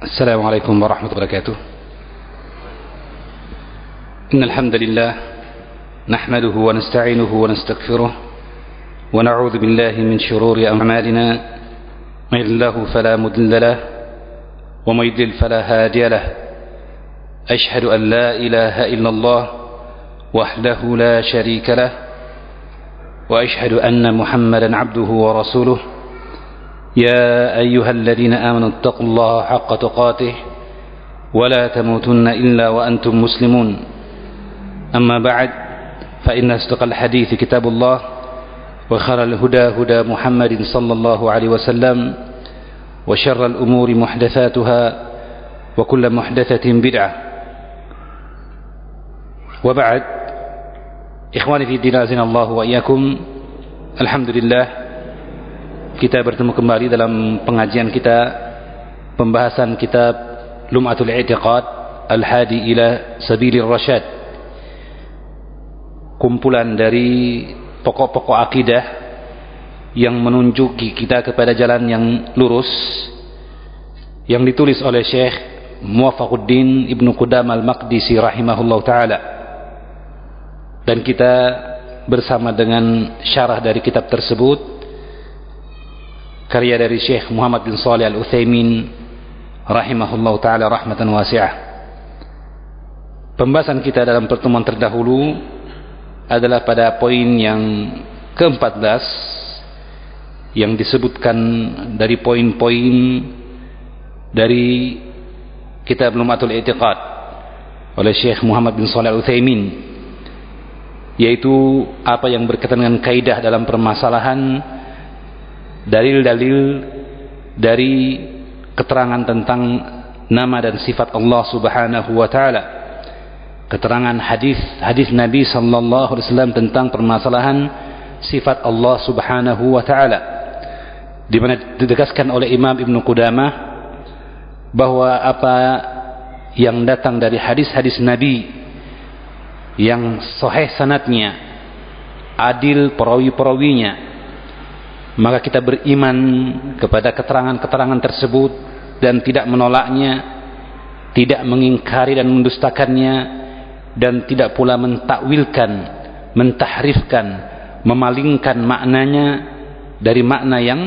السلام عليكم ورحمة الله وبركاته. إن الحمد لله نحمده ونستعينه ونستغفره ونعوذ بالله من شرور أعمالنا. من الله فلا مضل له ومن يضلل فلا هادي له. أشهد أن لا إله إلا الله وحده لا شريك له. وأشهد أن محمدا عبده ورسوله. يا أيها الذين آمنوا اتقوا الله حق تقاته ولا تموتن إلا وأنتم مسلمون. أما بعد فإن أصدق الحديث كتاب الله وخير الهدى هدى محمد صلى الله عليه وسلم وشر الأمور محدثاتها وكل محدثة بدعة. وبعد إخواني في الدين أعزنا الله وإياكم الحمد لله kita bertemu kembali dalam pengajian kita pembahasan kitab Lum'atul I'tiqad Al-Hadi ila Sabilir Rasyad. Kumpulan dari pokok-pokok akidah yang menunjuki kita kepada jalan yang lurus yang ditulis oleh Syekh Muwafaquddin Ibnu Qudam Al-Maqdisi rahimahullah taala. Dan kita bersama dengan syarah dari kitab tersebut karya dari Syekh Muhammad bin Salih Al-Utsaimin rahimahullah taala rahmatan wasi'ah. Pembahasan kita dalam pertemuan terdahulu adalah pada poin yang ke-14 yang disebutkan dari poin-poin dari kitab Lumatul I'tiqad oleh Syekh Muhammad bin Shalih Al-Utsaimin yaitu apa yang berkaitan dengan kaidah dalam permasalahan dalil-dalil dari keterangan tentang nama dan sifat Allah Subhanahu wa taala. Keterangan hadis hadis Nabi sallallahu alaihi wasallam tentang permasalahan sifat Allah Subhanahu wa taala. Di mana ditegaskan oleh Imam Ibn Qudamah bahwa apa yang datang dari hadis-hadis Nabi yang sahih sanatnya adil perawi-perawinya maka kita beriman kepada keterangan-keterangan tersebut dan tidak menolaknya tidak mengingkari dan mendustakannya dan tidak pula mentakwilkan mentahrifkan memalingkan maknanya dari makna yang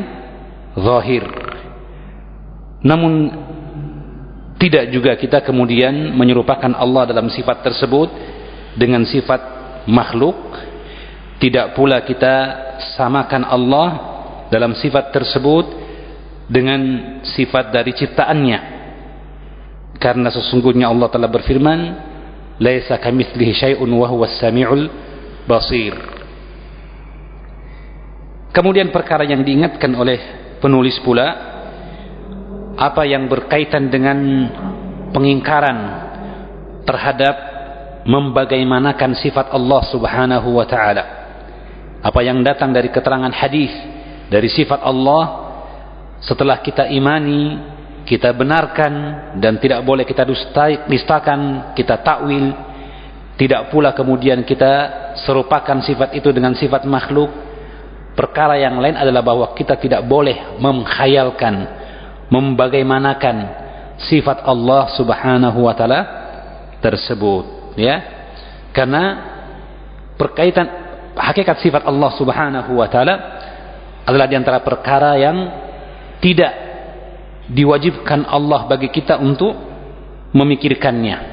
zahir. Namun tidak juga kita kemudian menyerupakan Allah dalam sifat tersebut dengan sifat makhluk. Tidak pula kita samakan Allah dalam sifat tersebut dengan sifat dari ciptaannya. Karena sesungguhnya Allah telah berfirman laisa kamitslihi syai'un wa huwas samiul basir. Kemudian perkara yang diingatkan oleh penulis pula apa yang berkaitan dengan pengingkaran terhadap membagaimanakan sifat Allah Subhanahu wa taala. Apa yang datang dari keterangan hadis dari sifat Allah setelah kita imani kita benarkan dan tidak boleh kita dustai, nistakan kita takwil. Tidak pula kemudian kita serupakan sifat itu dengan sifat makhluk. Perkara yang lain adalah bahwa kita tidak boleh mengkhayalkan membagaimanakan sifat Allah Subhanahu wa taala tersebut ya. Karena berkaitan hakikat sifat Allah Subhanahu wa taala adalah di antara perkara yang tidak diwajibkan Allah bagi kita untuk memikirkannya.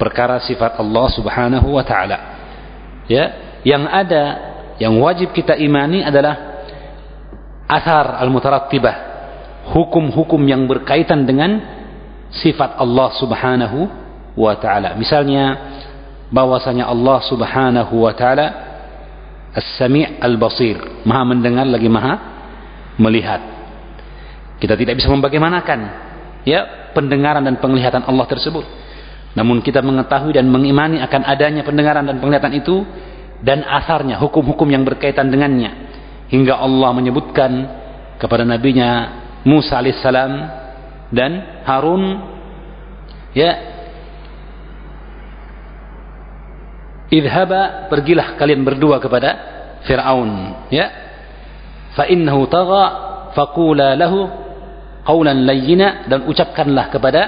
Perkara sifat Allah Subhanahu wa taala. Ya yang ada yang wajib kita imani adalah asar al-mutarattibah. Hukum-hukum yang berkaitan dengan sifat Allah Subhanahu wa taala. Misalnya bahwasanya Allah Subhanahu wa taala As-Sami' Al-Basir, Maha mendengar lagi Maha melihat. Kita tidak bisa membagaimanakan ya pendengaran dan penglihatan Allah tersebut. Namun kita mengetahui dan mengimani akan adanya pendengaran dan penglihatan itu dan asarnya, hukum-hukum yang berkaitan dengannya. Hingga Allah menyebutkan kepada nabinya Musa alaihissalam dan Harun ya idhaba pergilah kalian berdua kepada Fir'aun. Ya. Fa innahu tagha faqula lahu qawlan layyina dan ucapkanlah kepada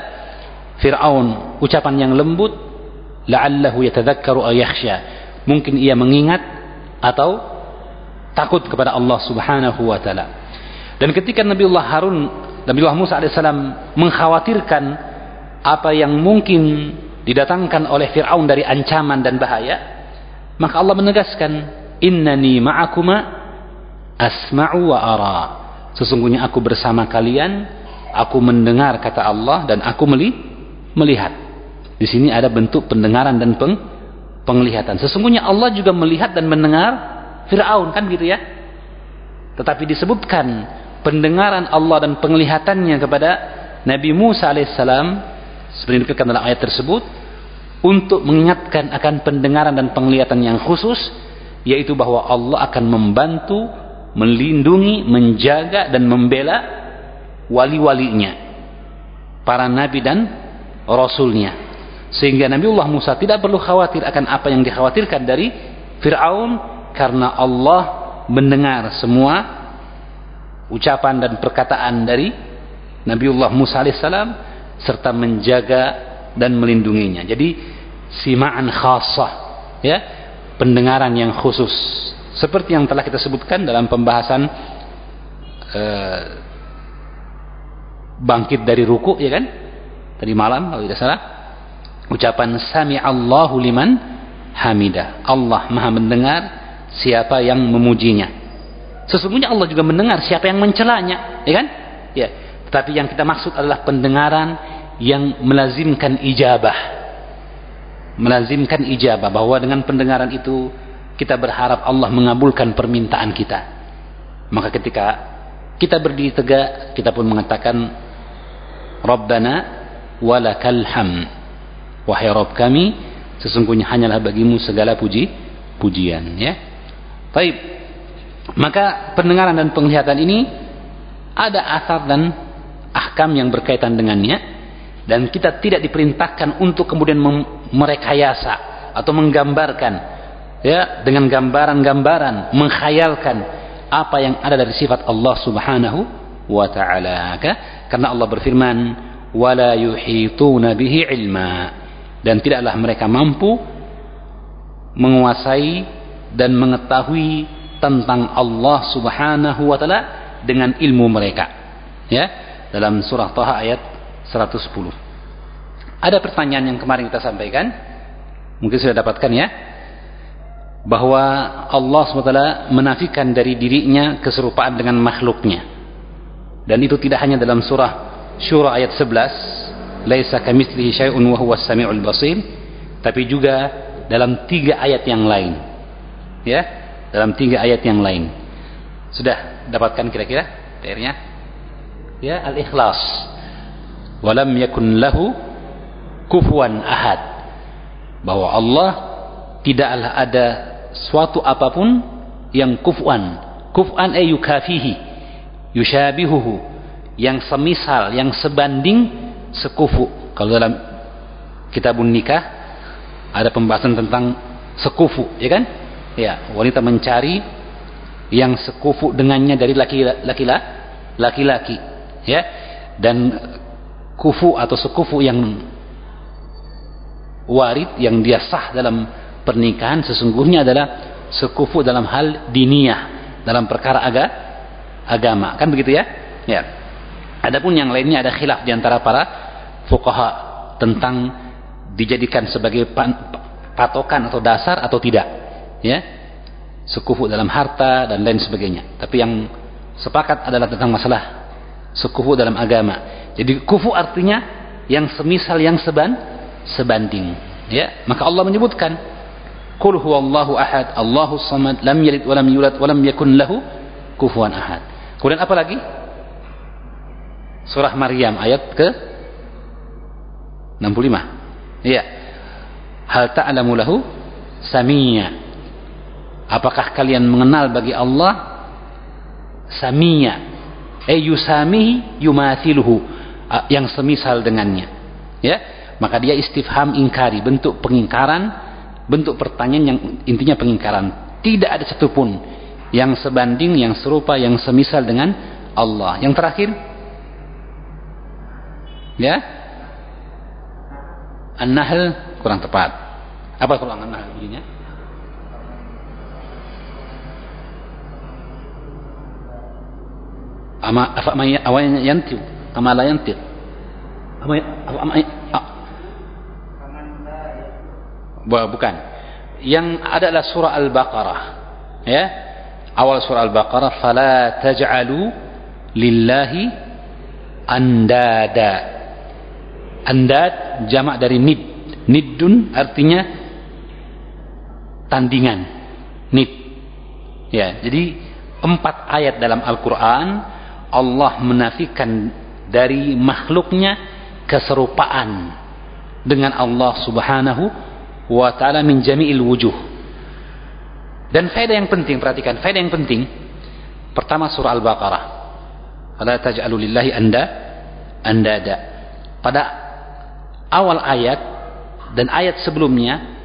Fir'aun ucapan yang lembut la'allahu yatadhakkaru aw yakhsha. Mungkin ia mengingat atau takut kepada Allah Subhanahu wa taala. Dan ketika Nabiullah Harun Nabiullah Musa alaihissalam mengkhawatirkan apa yang mungkin didatangkan oleh Fir'aun dari ancaman dan bahaya maka Allah menegaskan innani ma'akuma asma'u wa ara sesungguhnya aku bersama kalian aku mendengar kata Allah dan aku meli melihat. Di sini ada bentuk pendengaran dan peng, penglihatan. Sesungguhnya Allah juga melihat dan mendengar Fir'aun kan gitu ya. Tetapi disebutkan pendengaran Allah dan penglihatannya kepada Nabi Musa alaihissalam seperti disebutkan dalam ayat tersebut untuk mengingatkan akan pendengaran dan penglihatan yang khusus yaitu bahwa Allah akan membantu melindungi, menjaga dan membela wali-walinya para nabi dan Rasulnya. Sehingga Nabiullah Musa tidak perlu khawatir akan apa yang dikhawatirkan dari Fir'aun karena Allah mendengar semua ucapan dan perkataan dari Nabiullah Musa alaihissalam serta menjaga dan melindunginya. Jadi simaan khasah ya pendengaran yang khusus. Seperti yang telah kita sebutkan dalam pembahasan uh, bangkit dari ruku ya kan? Tadi malam kalau tidak salah. Ucapan sami Allahu liman hamidah. Allah maha mendengar siapa yang memujinya. Sesungguhnya Allah juga mendengar siapa yang mencelanya ya kan? Ya tetapi yang kita maksud adalah pendengaran yang melazimkan ijabah. Melazimkan ijabah bahwa dengan pendengaran itu kita berharap Allah mengabulkan permintaan kita. Maka ketika kita berdiri tegak kita pun mengatakan Rabbana walakal ham. Wahai Rabb kami sesungguhnya hanyalah bagimu segala puji pujian ya. Baik. Maka pendengaran dan penglihatan ini ada asar dan ahkam yang berkaitan dengannya dan kita tidak diperintahkan untuk kemudian merekayasa atau menggambarkan ya dengan gambaran-gambaran mengkhayalkan apa yang ada dari sifat Allah Subhanahu wa taala. Karena Allah berfirman wala yuhituna bihi ilma. Dan tidaklah mereka mampu menguasai dan mengetahui tentang Allah Subhanahu wa taala dengan ilmu mereka. Ya dalam surah Taha ayat 110 ada pertanyaan yang kemarin kita sampaikan. Mungkin sudah dapatkan ya. Bahwa Allah SWT menafikan dari dirinya keserupaan dengan makhluknya. Dan itu tidak hanya dalam surah Syura ayat 11 laisa kamitslihi syai'un wa huwas samiul basir. Tapi juga dalam tiga ayat yang lain. Ya dalam tiga ayat yang lain. Sudah dapatkan kira-kira PR-nya ya al-ikhlas walam yakun lahu kufuwan ahad bahwa Allah tidaklah ada suatu apa pun yang kufwan kufwan ay yukafihi yushabihuhu yang semisal, yang sebanding sekufu. Kalau dalam kitabun nikah ada pembahasan tentang sekufu, ya kan? Ya, wanita mencari yang sekufu dengannya dari laki-laki laki-laki, ya. Dan kufu atau sekufu yang warid yang dia sah dalam pernikahan sesungguhnya adalah sekufu dalam hal diniyah, dalam perkara aga, agama. Kan begitu ya? Ya. Adapun yang lainnya ada khilaf di antara para fuqaha tentang dijadikan sebagai patokan atau dasar atau tidak. Ya. Sekufu dalam harta dan lain sebagainya. Tapi yang sepakat adalah tentang masalah sekufu dalam agama. Jadi kufu artinya yang semisal yang seban sebanding. Ya, maka Allah menyebutkan Qul huwallahu ahad, Allahu samad, lam yalid wa lam yulad wa lam yakun lahu kufuwan ahad. Kemudian apa lagi? surah Maryam ayat ke 65 iya hal ta'lamu lahu samia apakah kalian mengenal bagi Allah samia eh yusamihi yumathiluhu yang semisal dengannya ya maka dia istifham ingkari bentuk pengingkaran bentuk pertanyaan yang intinya pengingkaran tidak ada satupun yang sebanding yang serupa yang semisal dengan Allah yang terakhir Ya? An-Nahl kurang tepat. Apa kurang An-Nahl bunyinya? Ama apa awan yantiu? Ama la yantiu? Ama ama bukan. Yang adalah surah Al-Baqarah. Ya. Awal surah Al-Baqarah fala taj'alu lillahi andada. Andad jamak dari nid. Niddun artinya tandingan. Nid. Ya, jadi empat ayat dalam Al-Qur'an Allah menafikan dari makhluknya keserupaan dengan Allah Subhanahu wa taala min jami'il wujuh. Dan faedah yang penting perhatikan, faedah yang penting pertama surah Al-Baqarah. Fala taj'alu lillahi anda andada. Pada awal ayat dan ayat sebelumnya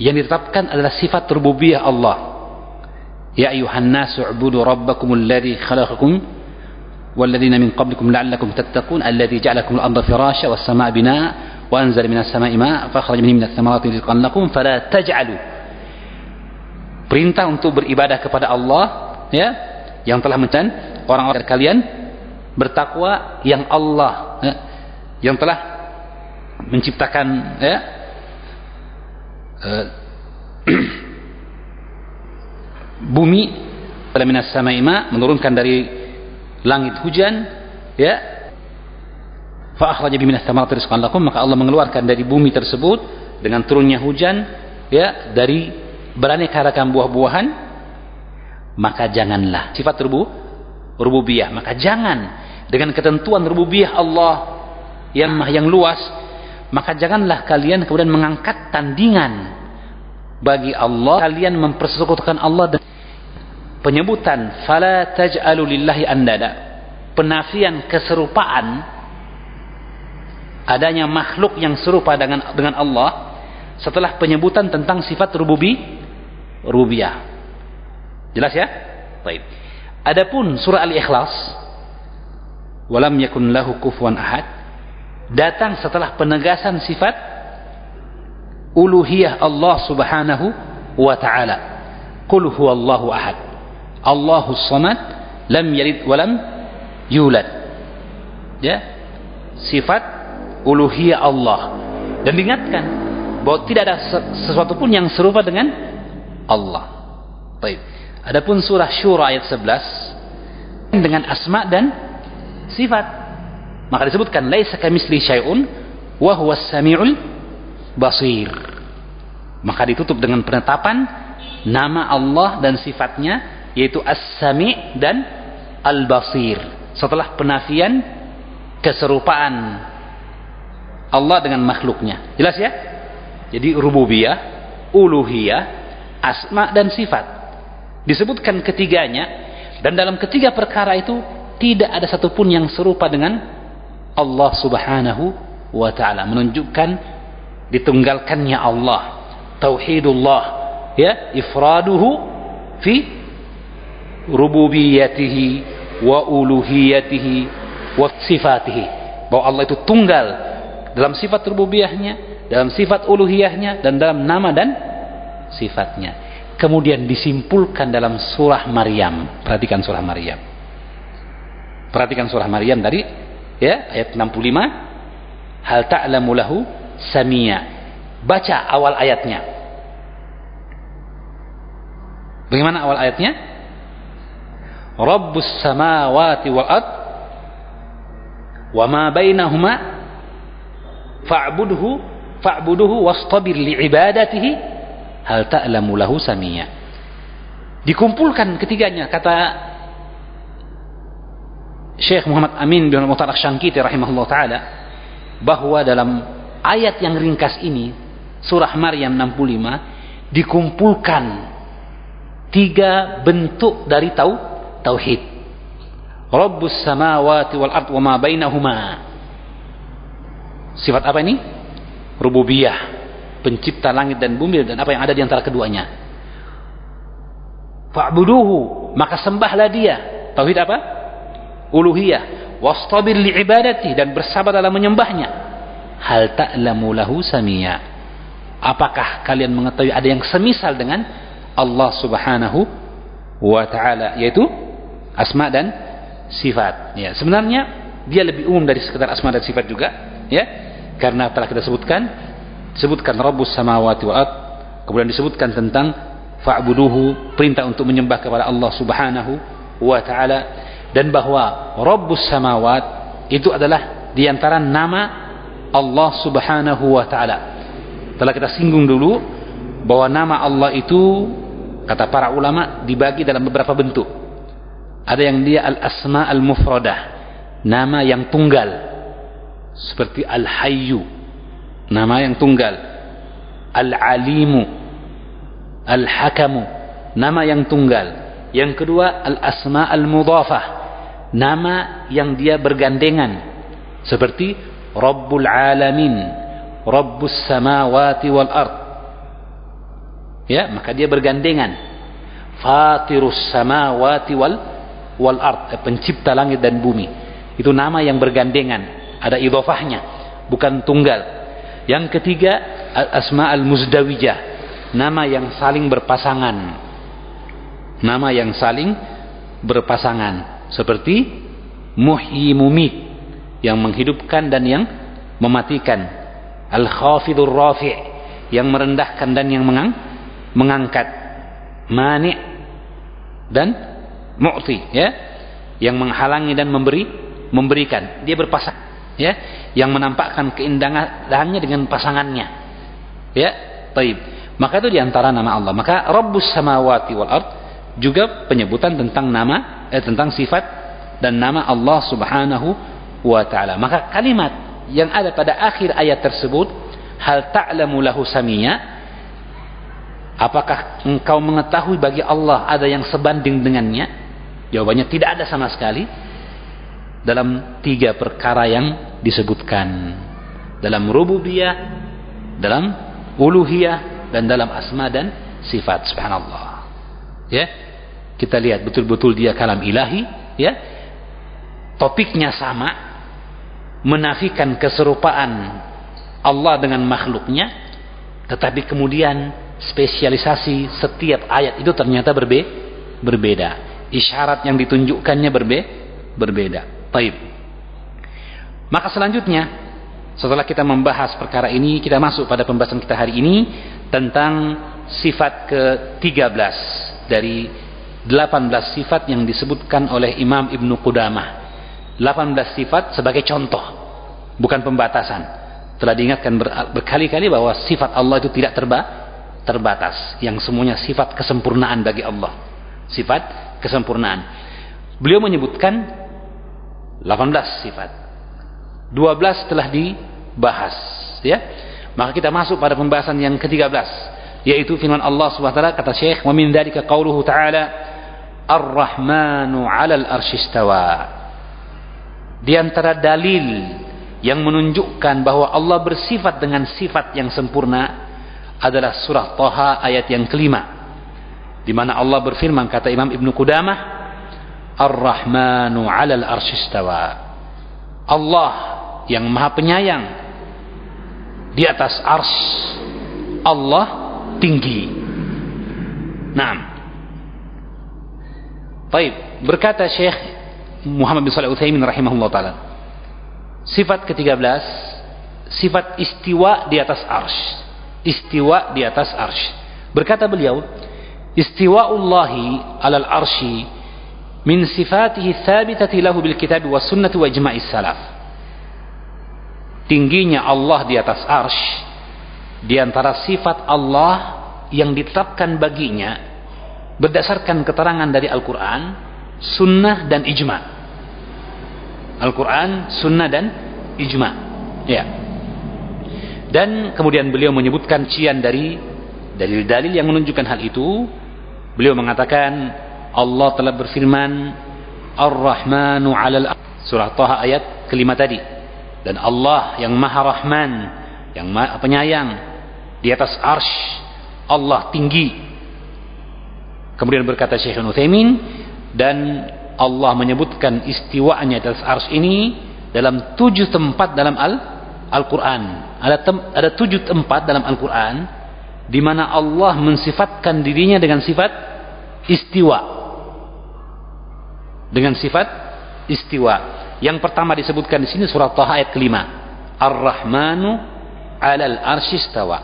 yang ditetapkan adalah sifat rububiyah Allah. Ya ayuhan ubudu rabbakumul ladzi khalaqakum والذين من قبلكم لعلكم تتقون الذي جعلكم الأرض فراشا والسماء بناء وأنزل من السماء ماء فأخرج منه من الثمرات رزقا لكم فلا تجعلوا perintah untuk beribadah kepada Allah ya yang telah mencan orang-orang kalian bertakwa yang Allah ya, yang telah menciptakan ya uh, bumi pada minas samaima menurunkan dari langit hujan ya. Fa akhraja bi minas thamarati rizqan lakum maka Allah mengeluarkan dari bumi tersebut dengan turunnya hujan ya dari beraneka ragam buah-buahan maka janganlah. Sifat rubu rububiyah. Maka jangan dengan ketentuan rububiyah Allah yang yang luas maka janganlah kalian kemudian mengangkat tandingan bagi Allah. Kalian mempersekutukan Allah dengan penyebutan fala taj'alu lillahi andada. Penafian keserupaan adanya makhluk yang serupa dengan dengan Allah setelah penyebutan tentang sifat rububi rububiyah. Jelas ya? Baik. Adapun surah al-ikhlas walam yakun lahu kufuwan ahad datang setelah penegasan sifat uluhiyah Allah subhanahu wa ta'ala. Qul huwallahu ahad Allahus Samad lam yalid walam yulad. Ya. Sifat uluhiyah Allah. Dan diingatkan bahwa tidak ada sesuatu pun yang serupa dengan Allah. Baik. Adapun surah Syura ayat 11 dengan asma dan sifat. Maka disebutkan laisa kamisli syai'un wa huwas samiul basir. Maka ditutup dengan penetapan nama Allah dan sifatnya yaitu As-Sami dan Al-Basir. Setelah penafian keserupaan Allah dengan makhluknya. Jelas ya? Jadi rububiyah uluhiyah asma dan sifat disebutkan ketiganya dan dalam ketiga perkara itu tidak ada satupun yang serupa dengan Allah subhanahu wa ta'ala. Menunjukkan ditunggalkannya Allah tauhidullah ya ifraduhu fi rububiyatihi wa uluhiyatihi wa sifatihi. Bahwa Allah itu tunggal dalam sifat rububiyahnya dalam sifat uluhiyahnya dan dalam nama dan sifatnya. Kemudian disimpulkan dalam surah Maryam. Perhatikan surah Maryam. Perhatikan surah Maryam dari ya ayat 65 hal ta'lamu lahu samia. Baca awal ayatnya. Bagaimana awal ayatnya Rabbus samawati wal ard wa ma bainahuma fa'budhu fa'buduhu wastabir li'ibadatihi hal ta'lamu lahu samia. Dikumpulkan ketiganya kata Syekh Muhammad Amin bin Muhtar Syangkiti rahimahullah taala bahwa dalam ayat yang ringkas ini surah Maryam 65 dikumpulkan tiga bentuk dari tau tauhid. Rabbus samawati wal ard wa ma bainahuma. Sifat apa ini? Rububiyah. Pencipta langit dan bumi dan apa yang ada di antara keduanya. Fa'buduhu, maka sembahlah dia. Tauhid apa? Uluhiyah. wastabir li ibadati dan bersabar dalam menyembahnya hal ta'lamu lahu samia apakah kalian mengetahui ada yang semisal dengan Allah Subhanahu wa taala yaitu asma dan sifat ya sebenarnya dia lebih umum dari sekedar asma dan sifat juga ya karena telah kita sebutkan sebutkan Rabbus samawati wal kemudian disebutkan tentang fa'buduhu perintah untuk menyembah kepada Allah Subhanahu wa taala dan bahwa Rabbus samawat itu adalah di antara nama Allah Subhanahu wa taala. Telah kita singgung dulu bahwa nama Allah itu kata para ulama dibagi dalam beberapa bentuk. Ada yang dia al-asma al-mufradah, nama yang tunggal. Seperti al-hayyu, nama yang tunggal. Al-alimu, al-hakamu, nama yang tunggal. Yang kedua al-asma al-mudhafah, nama yang dia bergandengan. Seperti Rabbul Alamin, Rabbus Samawati wal Ard. Ya, maka dia bergandengan. Fatirus Samawati wal wal Ard, pencipta langit dan bumi. Itu nama yang bergandengan, ada idhofahnya, bukan tunggal. Yang ketiga, Al-Asma Al-Muzdawijah, nama yang saling berpasangan. Nama yang saling berpasangan seperti Muhyi Mumit yang menghidupkan dan yang mematikan al-khafidur rafi' yang merendahkan dan yang mengang mengangkat mani' dan mu'ti ya yang menghalangi dan memberi memberikan dia berpasang ya yang menampakkan keindahannya dengan pasangannya ya taib maka itu di antara nama Allah maka Rabbus samawati wal ard juga penyebutan tentang nama eh, tentang sifat dan nama Allah Subhanahu wa taala. Maka kalimat yang ada pada akhir ayat tersebut, hal ta'lamu lahu samia? Apakah engkau mengetahui bagi Allah ada yang sebanding dengannya? Jawabannya tidak ada sama sekali dalam tiga perkara yang disebutkan. Dalam rububiyah, dalam uluhiyah dan dalam asma dan sifat subhanallah. Ya. Kita lihat betul-betul dia kalam ilahi, ya. Topiknya sama, menafikan keserupaan Allah dengan makhluknya tetapi kemudian spesialisasi setiap ayat itu ternyata berbe berbeda isyarat yang ditunjukkannya berbe berbeda. Taib. Maka selanjutnya setelah kita membahas perkara ini kita masuk pada pembahasan kita hari ini tentang sifat ke-13 dari 18 sifat yang disebutkan oleh Imam Ibnu Qudamah. 18 sifat sebagai contoh bukan pembatasan. Telah diingatkan berkali-kali bahwa sifat Allah itu tidak terba terbatas. Yang semuanya sifat kesempurnaan bagi Allah. Sifat kesempurnaan. Beliau menyebutkan 18 sifat. 12 telah dibahas ya. Maka kita masuk pada pembahasan yang ke-13 yaitu firman Allah Subhanahu wa taala kata Syekh wa min dzalika qauluhu ta'ala Ar-Rahmanu 'alal arsyistawa di antara dalil yang menunjukkan bahwa Allah bersifat dengan sifat yang sempurna adalah surah Taha ayat yang kelima di mana Allah berfirman kata Imam Ibnu Qudamah Ar-Rahmanu 'alal arsyistawa Allah yang Maha Penyayang di atas ars. Allah tinggi. Naam. Baik berkata Syekh Muhammad bin Salih Uthaymin rahimahullah ta'ala sifat ke-13 sifat istiwa di atas arsh istiwa di atas arsh berkata beliau istiwa'ullahi alal arshi min sifatihi thabitati lahu bil kitab wa sunnati wa ijma'is salaf. Tingginya Allah di atas arsh di antara sifat Allah yang ditetapkan baginya berdasarkan keterangan dari Al-Quran sunnah dan ijma. Al-Quran sunnah dan ijma. Ya. Dan kemudian beliau menyebutkan cian dari dalil-dalil yang menunjukkan hal itu beliau mengatakan Allah telah berfirman Ar-Rahmanu 'alal surah Taha ayat kelima tadi dan Allah yang Maha Rahman yang Maha Penyayang di atas arsh Allah tinggi kemudian berkata Syekh Utsaimin dan Allah menyebutkan istiwanya atas ars ini dalam tujuh tempat dalam al Al-Quran. Ada tem, ada tujuh tempat dalam Al-Quran di mana Allah mensifatkan dirinya dengan sifat istiwa. Dengan sifat istiwa. Yang pertama disebutkan di sini surah Taha ayat kelima. Ar-Rahmanu 'alal arsyistawa.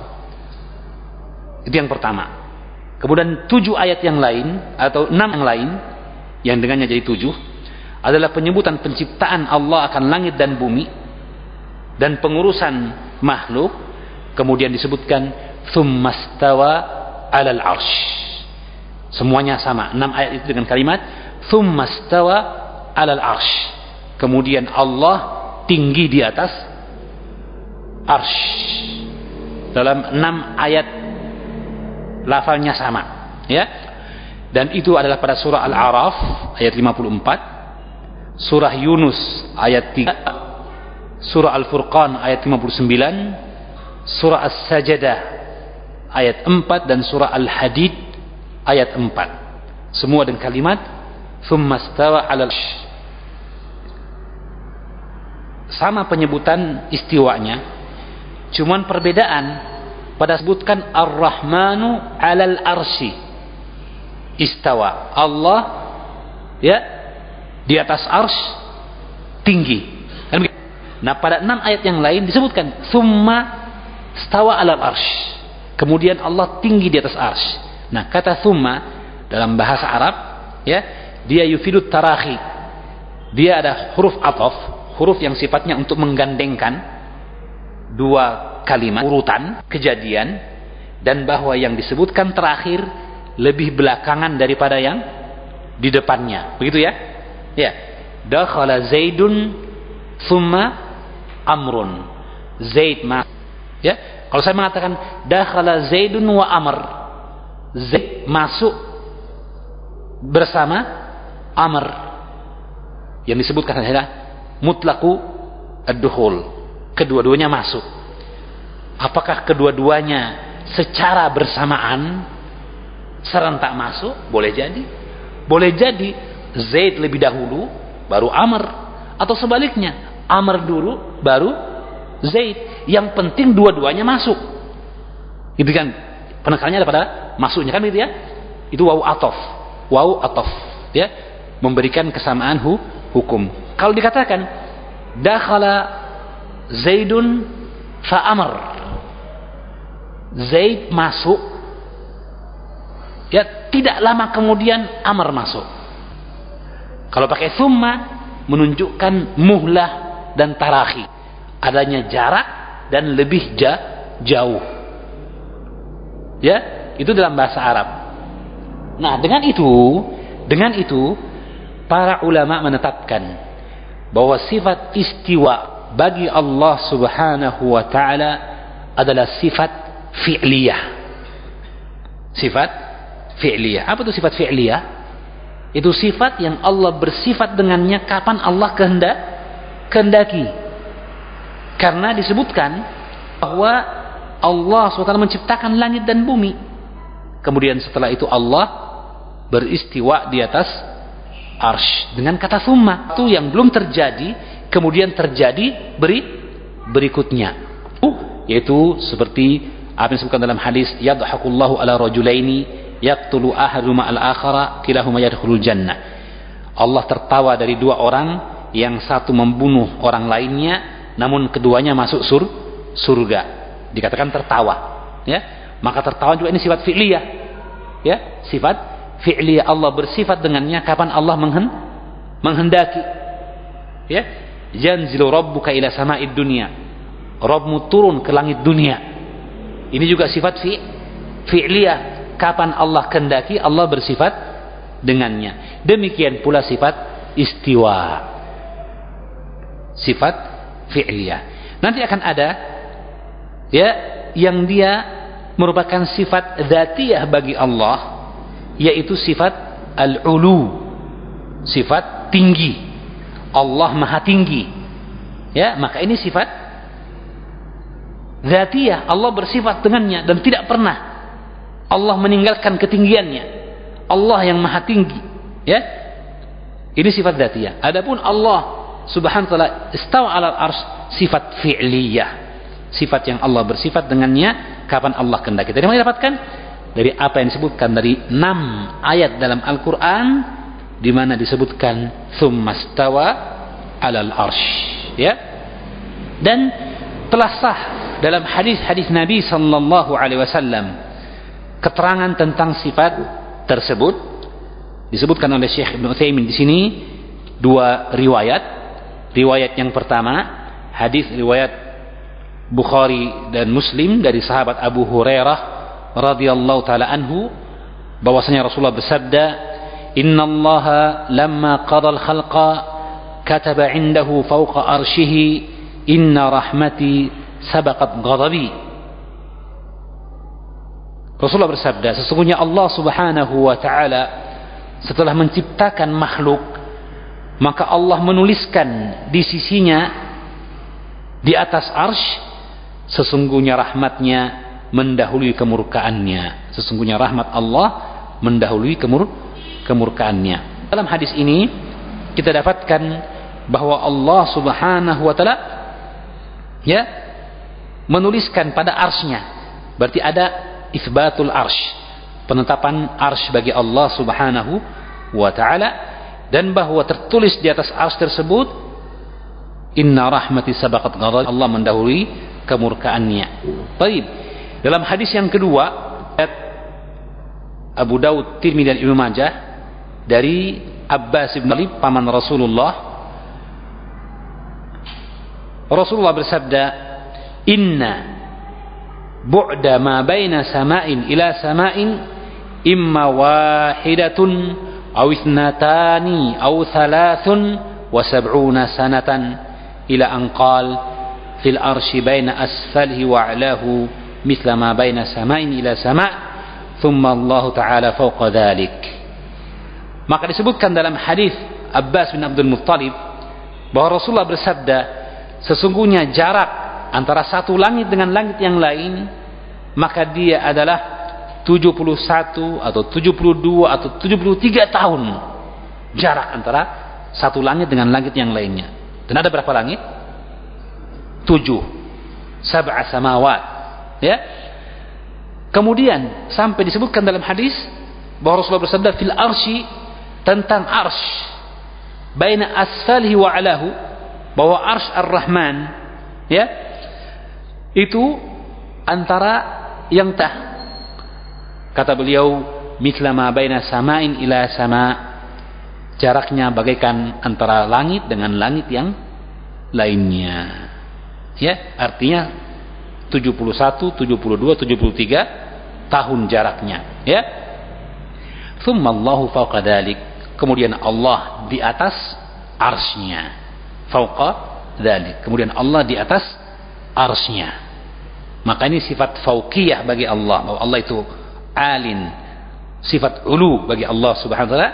Itu yang pertama. Kemudian tujuh ayat yang lain atau enam yang lain yang dengannya jadi tujuh adalah penyebutan penciptaan Allah akan langit dan bumi dan pengurusan makhluk kemudian disebutkan thummastawa alal arsh. Semuanya sama. Enam ayat itu dengan kalimat thummastawa alal arsh. Kemudian Allah tinggi di atas arsh. Dalam enam ayat lafalnya sama ya. Dan itu adalah pada surah Al-A'raf ayat 54 surah Yunus ayat 3 surah Al-Furqan ayat 59, surah As-Sajadah ayat 4 dan surah Al-Hadid ayat 4. Semua dengan kalimat thumma stawa 'alal sama penyebutan istiwanya cuman perbedaan pada sebutkan Ar-Rahmanu 'alal arsy istawa Allah ya di atas ars tinggi Nah pada enam ayat yang lain disebutkan summa stawa alal arsh. Kemudian Allah tinggi di atas arsh. Nah kata summa dalam bahasa Arab ya dia yufidut tarahi. Dia ada huruf atof, huruf yang sifatnya untuk menggandengkan dua kalimat urutan kejadian dan bahwa yang disebutkan terakhir lebih belakangan daripada yang di depannya. Begitu ya? Ya. Dakhala Zaidun thumma amrun Zaid ma ya kalau saya mengatakan dakhala Zaidun wa Amr. Zaid masuk bersama Amr. Yang disebutkan adalah mutlaku ad-dukhul. Kedua-duanya masuk. Apakah kedua-duanya secara bersamaan serentak masuk? Boleh jadi. Boleh jadi Zaid lebih dahulu baru Amr. Atau sebaliknya Amr dulu baru Zaid yang penting dua-duanya masuk. Gitu kan? Penekanannya pada masuknya kan gitu ya? Itu waw atof. Waw atof. Ya? Memberikan kesamaan hu, hukum. Kalau dikatakan dakhala Zaidun fa amr Zaid masuk. Ya tidak lama kemudian Amr masuk. Kalau pakai summa menunjukkan muhlah dan tarahi. Adanya jarak dan lebih ja, jauh. Ya itu dalam bahasa Arab. Nah dengan itu dengan itu para ulama menetapkan bahwa sifat istiwa bagi Allah subhanahu wa ta'ala adalah sifat fi'liyah. Sifat fi'liyah. Apa itu sifat fi'liyah? Itu sifat yang Allah bersifat dengannya kapan Allah kehendak kehendaki karena disebutkan bahwa Allah SWT menciptakan langit dan bumi. Kemudian setelah itu Allah beristiwa di atas arsh dengan kata summa. Itu yang belum terjadi kemudian terjadi beri berikutnya. Uh, yaitu seperti apa yang disebutkan dalam hadis yadhakullahu ala rajulaini yaqtulu ahaduma al-akhara kilahuma yadkhulul jannah. Allah tertawa dari dua orang yang satu membunuh orang lainnya namun keduanya masuk sur surga. Dikatakan tertawa ya. Maka tertawa juga ini sifat fi'liyah ya. Sifat fi'liyah. Allah bersifat dengannya kapan Allah menghen menghendaki ya. Yanzilu rabbuka ila sama'id dunya Rabbmu turun ke langit dunia. Ini juga sifat fi fi'liyah. Kapan Allah kehendaki Allah bersifat dengannya. Demikian pula sifat istiwa. Sifat fi'liyah. Nanti akan ada ya yang dia merupakan sifat zatiyah bagi Allah yaitu sifat al-ulu sifat tinggi. Allah maha tinggi. Ya maka ini sifat zatiyah Allah bersifat dengannya dan tidak pernah Allah meninggalkan ketinggiannya. Allah yang maha tinggi. Ya Ini sifat dzatiyah. Adapun Allah Subhanahu wa taala istawa 'alal arsy sifat fi'liyah. Sifat yang Allah bersifat dengannya kapan Allah kehendaki. Dari mana dapatkan? Dari apa yang disebutkan dari enam ayat dalam Al-Qur'an di mana disebutkan tsummastawa 'alal arsy, ya. Dan telah sah dalam hadis-hadis Nabi sallallahu alaihi wasallam keterangan tentang sifat tersebut disebutkan oleh Syekh Ibn Utsaimin di sini dua riwayat. Riwayat yang pertama, hadis riwayat Bukhari dan Muslim dari sahabat Abu Hurairah radhiyallahu taala anhu bahwasanya Rasulullah bersabda, "Inna Allah lamma qada al-khalqa kataba 'indahu fawqa arshihi inna rahmati sabaqat ghadabi." Rasulullah bersabda, sesungguhnya Allah Subhanahu wa taala setelah menciptakan makhluk maka Allah menuliskan di sisinya di atas arsh sesungguhnya rahmatnya mendahului kemurkaannya. Sesungguhnya rahmat Allah mendahului kemur kemurkaannya. Dalam hadis ini kita dapatkan bahwa Allah subhanahu wa ta'ala ya menuliskan pada arsnya berarti ada isbatul arsh penetapan arsh bagi Allah subhanahu wa ta'ala dan bahwa tertulis di atas arsh tersebut inna rahmati sabaqat ghadab. Allah mendahului kemurkaannya. Baik dalam hadis yang kedua Abu Daud Tirmidzi dan Ibnu Majah dari Abbas bin Talib paman Rasulullah Rasulullah bersabda inna bu'da ma baina sama'in ila sama'in imma wahidatun ithnatani aw thalathun wa sab'una sanatan ila an qal fil arshi baina asfalihi wa a'lahu mithla ma baina sama'in ila sama' thumma Allah taala fawqa dhalik. Maka disebutkan dalam hadis Abbas bin Abdul Muttalib bahwa Rasulullah bersabda sesungguhnya jarak antara satu langit dengan langit yang lain maka dia adalah 71 atau 72 atau 73 tahun jarak antara satu langit dengan langit yang lainnya. Dan ada berapa langit? Tujuh. Sab'a samawat. Ya. Kemudian sampai disebutkan dalam hadis bahwa Rasulullah bersabda fil arsy tentang arsy baina asfalihi wa alahu bahwa arsy ar-Rahman ya itu antara yang tah Kata beliau, mitla ma baina samain ila sama jaraknya bagaikan antara langit dengan langit yang lainnya. Ya, artinya 71, 72, 73 tahun jaraknya, ya. Thumma Allahu fawqa dalik. Kemudian Allah di atas arsnya. Fauqa dalik. Kemudian Allah di atas arsnya. Maka ini sifat fauqiyah bagi Allah. Bahwa Allah itu alin sifat ulu bagi Allah Subhanahu wa taala.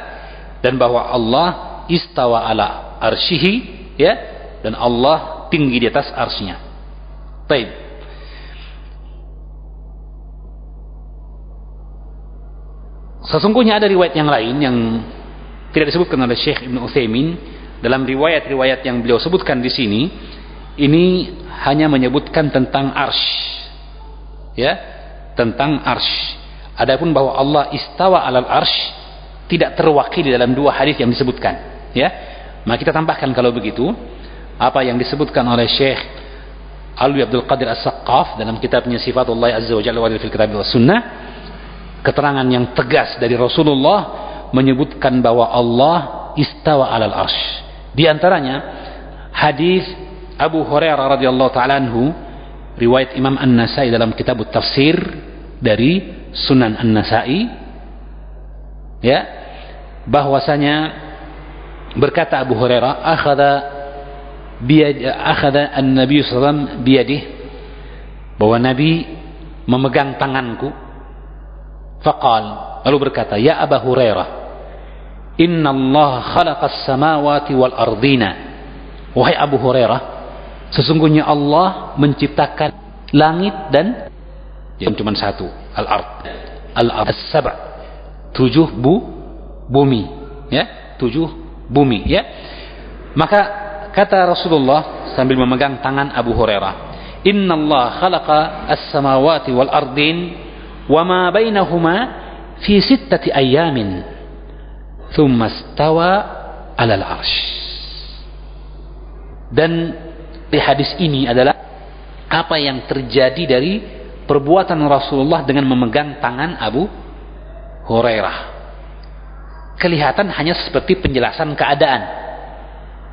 Dan bahwa Allah istawa ala arsyihi ya. Dan Allah tinggi di atas arsy-Nya. Baik. Sesungguhnya ada riwayat yang lain yang tidak disebutkan oleh Syekh Ibn Utsaimin. Dalam riwayat-riwayat yang beliau sebutkan di sini ini hanya menyebutkan tentang arsy ya. Tentang arsy Adapun bahwa Allah istawa alal arsh tidak terwakili dalam dua hadis yang disebutkan. Ya, maka kita tambahkan kalau begitu apa yang disebutkan oleh Syekh Alwi Abdul Qadir As-Saqqaf dalam kitabnya Sifatullah Azza wa Jalla wa fil Kitab wa Sunnah keterangan yang tegas dari Rasulullah menyebutkan bahwa Allah istawa alal arsh. Di antaranya hadis Abu Hurairah radhiyallahu taala anhu riwayat Imam An-Nasai dalam kitab Tafsir dari Sunan An-Nasai ya bahwasanya berkata Abu Hurairah akhadha biyad akhadha an-nabi sallallahu biyadih bahwa Nabi memegang tanganku. Faqal lalu berkata ya Abu Hurairah inna Allah khalaqas samawati wal ardina wahai Abu Hurairah sesungguhnya Allah menciptakan langit dan yang cuma satu. Al-ard. Al-ard. As-sab' tujuh bu bumi. Ya? Tujuh bumi. Ya? Maka kata Rasulullah sambil memegang tangan Abu Hurairah inna Allah khalaqa as-samawati wal ardin wa ma bainahuma fi sittati ayamin thumma stawa alal arsh. Dan di hadis ini adalah apa yang terjadi dari perbuatan Rasulullah dengan memegang tangan Abu Hurairah. Kelihatan hanya seperti penjelasan keadaan.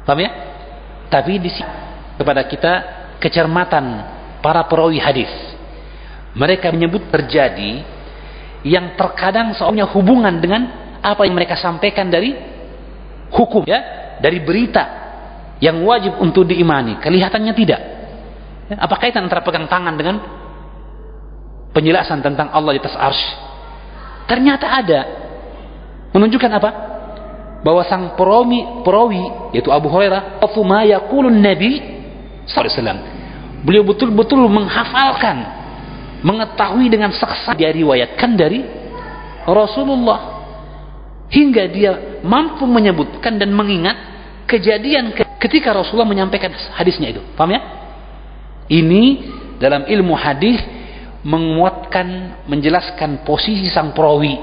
Paham ya? Tapi di kepada kita kecermatan para perawi hadis. Mereka menyebut terjadi yang terkadang seolah hubungan dengan apa yang mereka sampaikan dari hukum ya, dari berita yang wajib untuk diimani. Kelihatannya tidak. Ya, apa kaitan antara pegang tangan dengan penjelasan tentang Allah di atas arsy? Ternyata ada. Menunjukkan apa? Bahwa sang perawi, perawi yaitu Abu Hurairah, "Afuma yaqulun Nabi sallallahu alaihi Beliau betul-betul menghafalkan, mengetahui dengan saksa dia riwayatkan dari Rasulullah hingga dia mampu menyebutkan dan mengingat kejadian ketika Rasulullah menyampaikan hadisnya itu. Paham ya? Ini dalam ilmu hadis menguatkan menjelaskan posisi sang perawi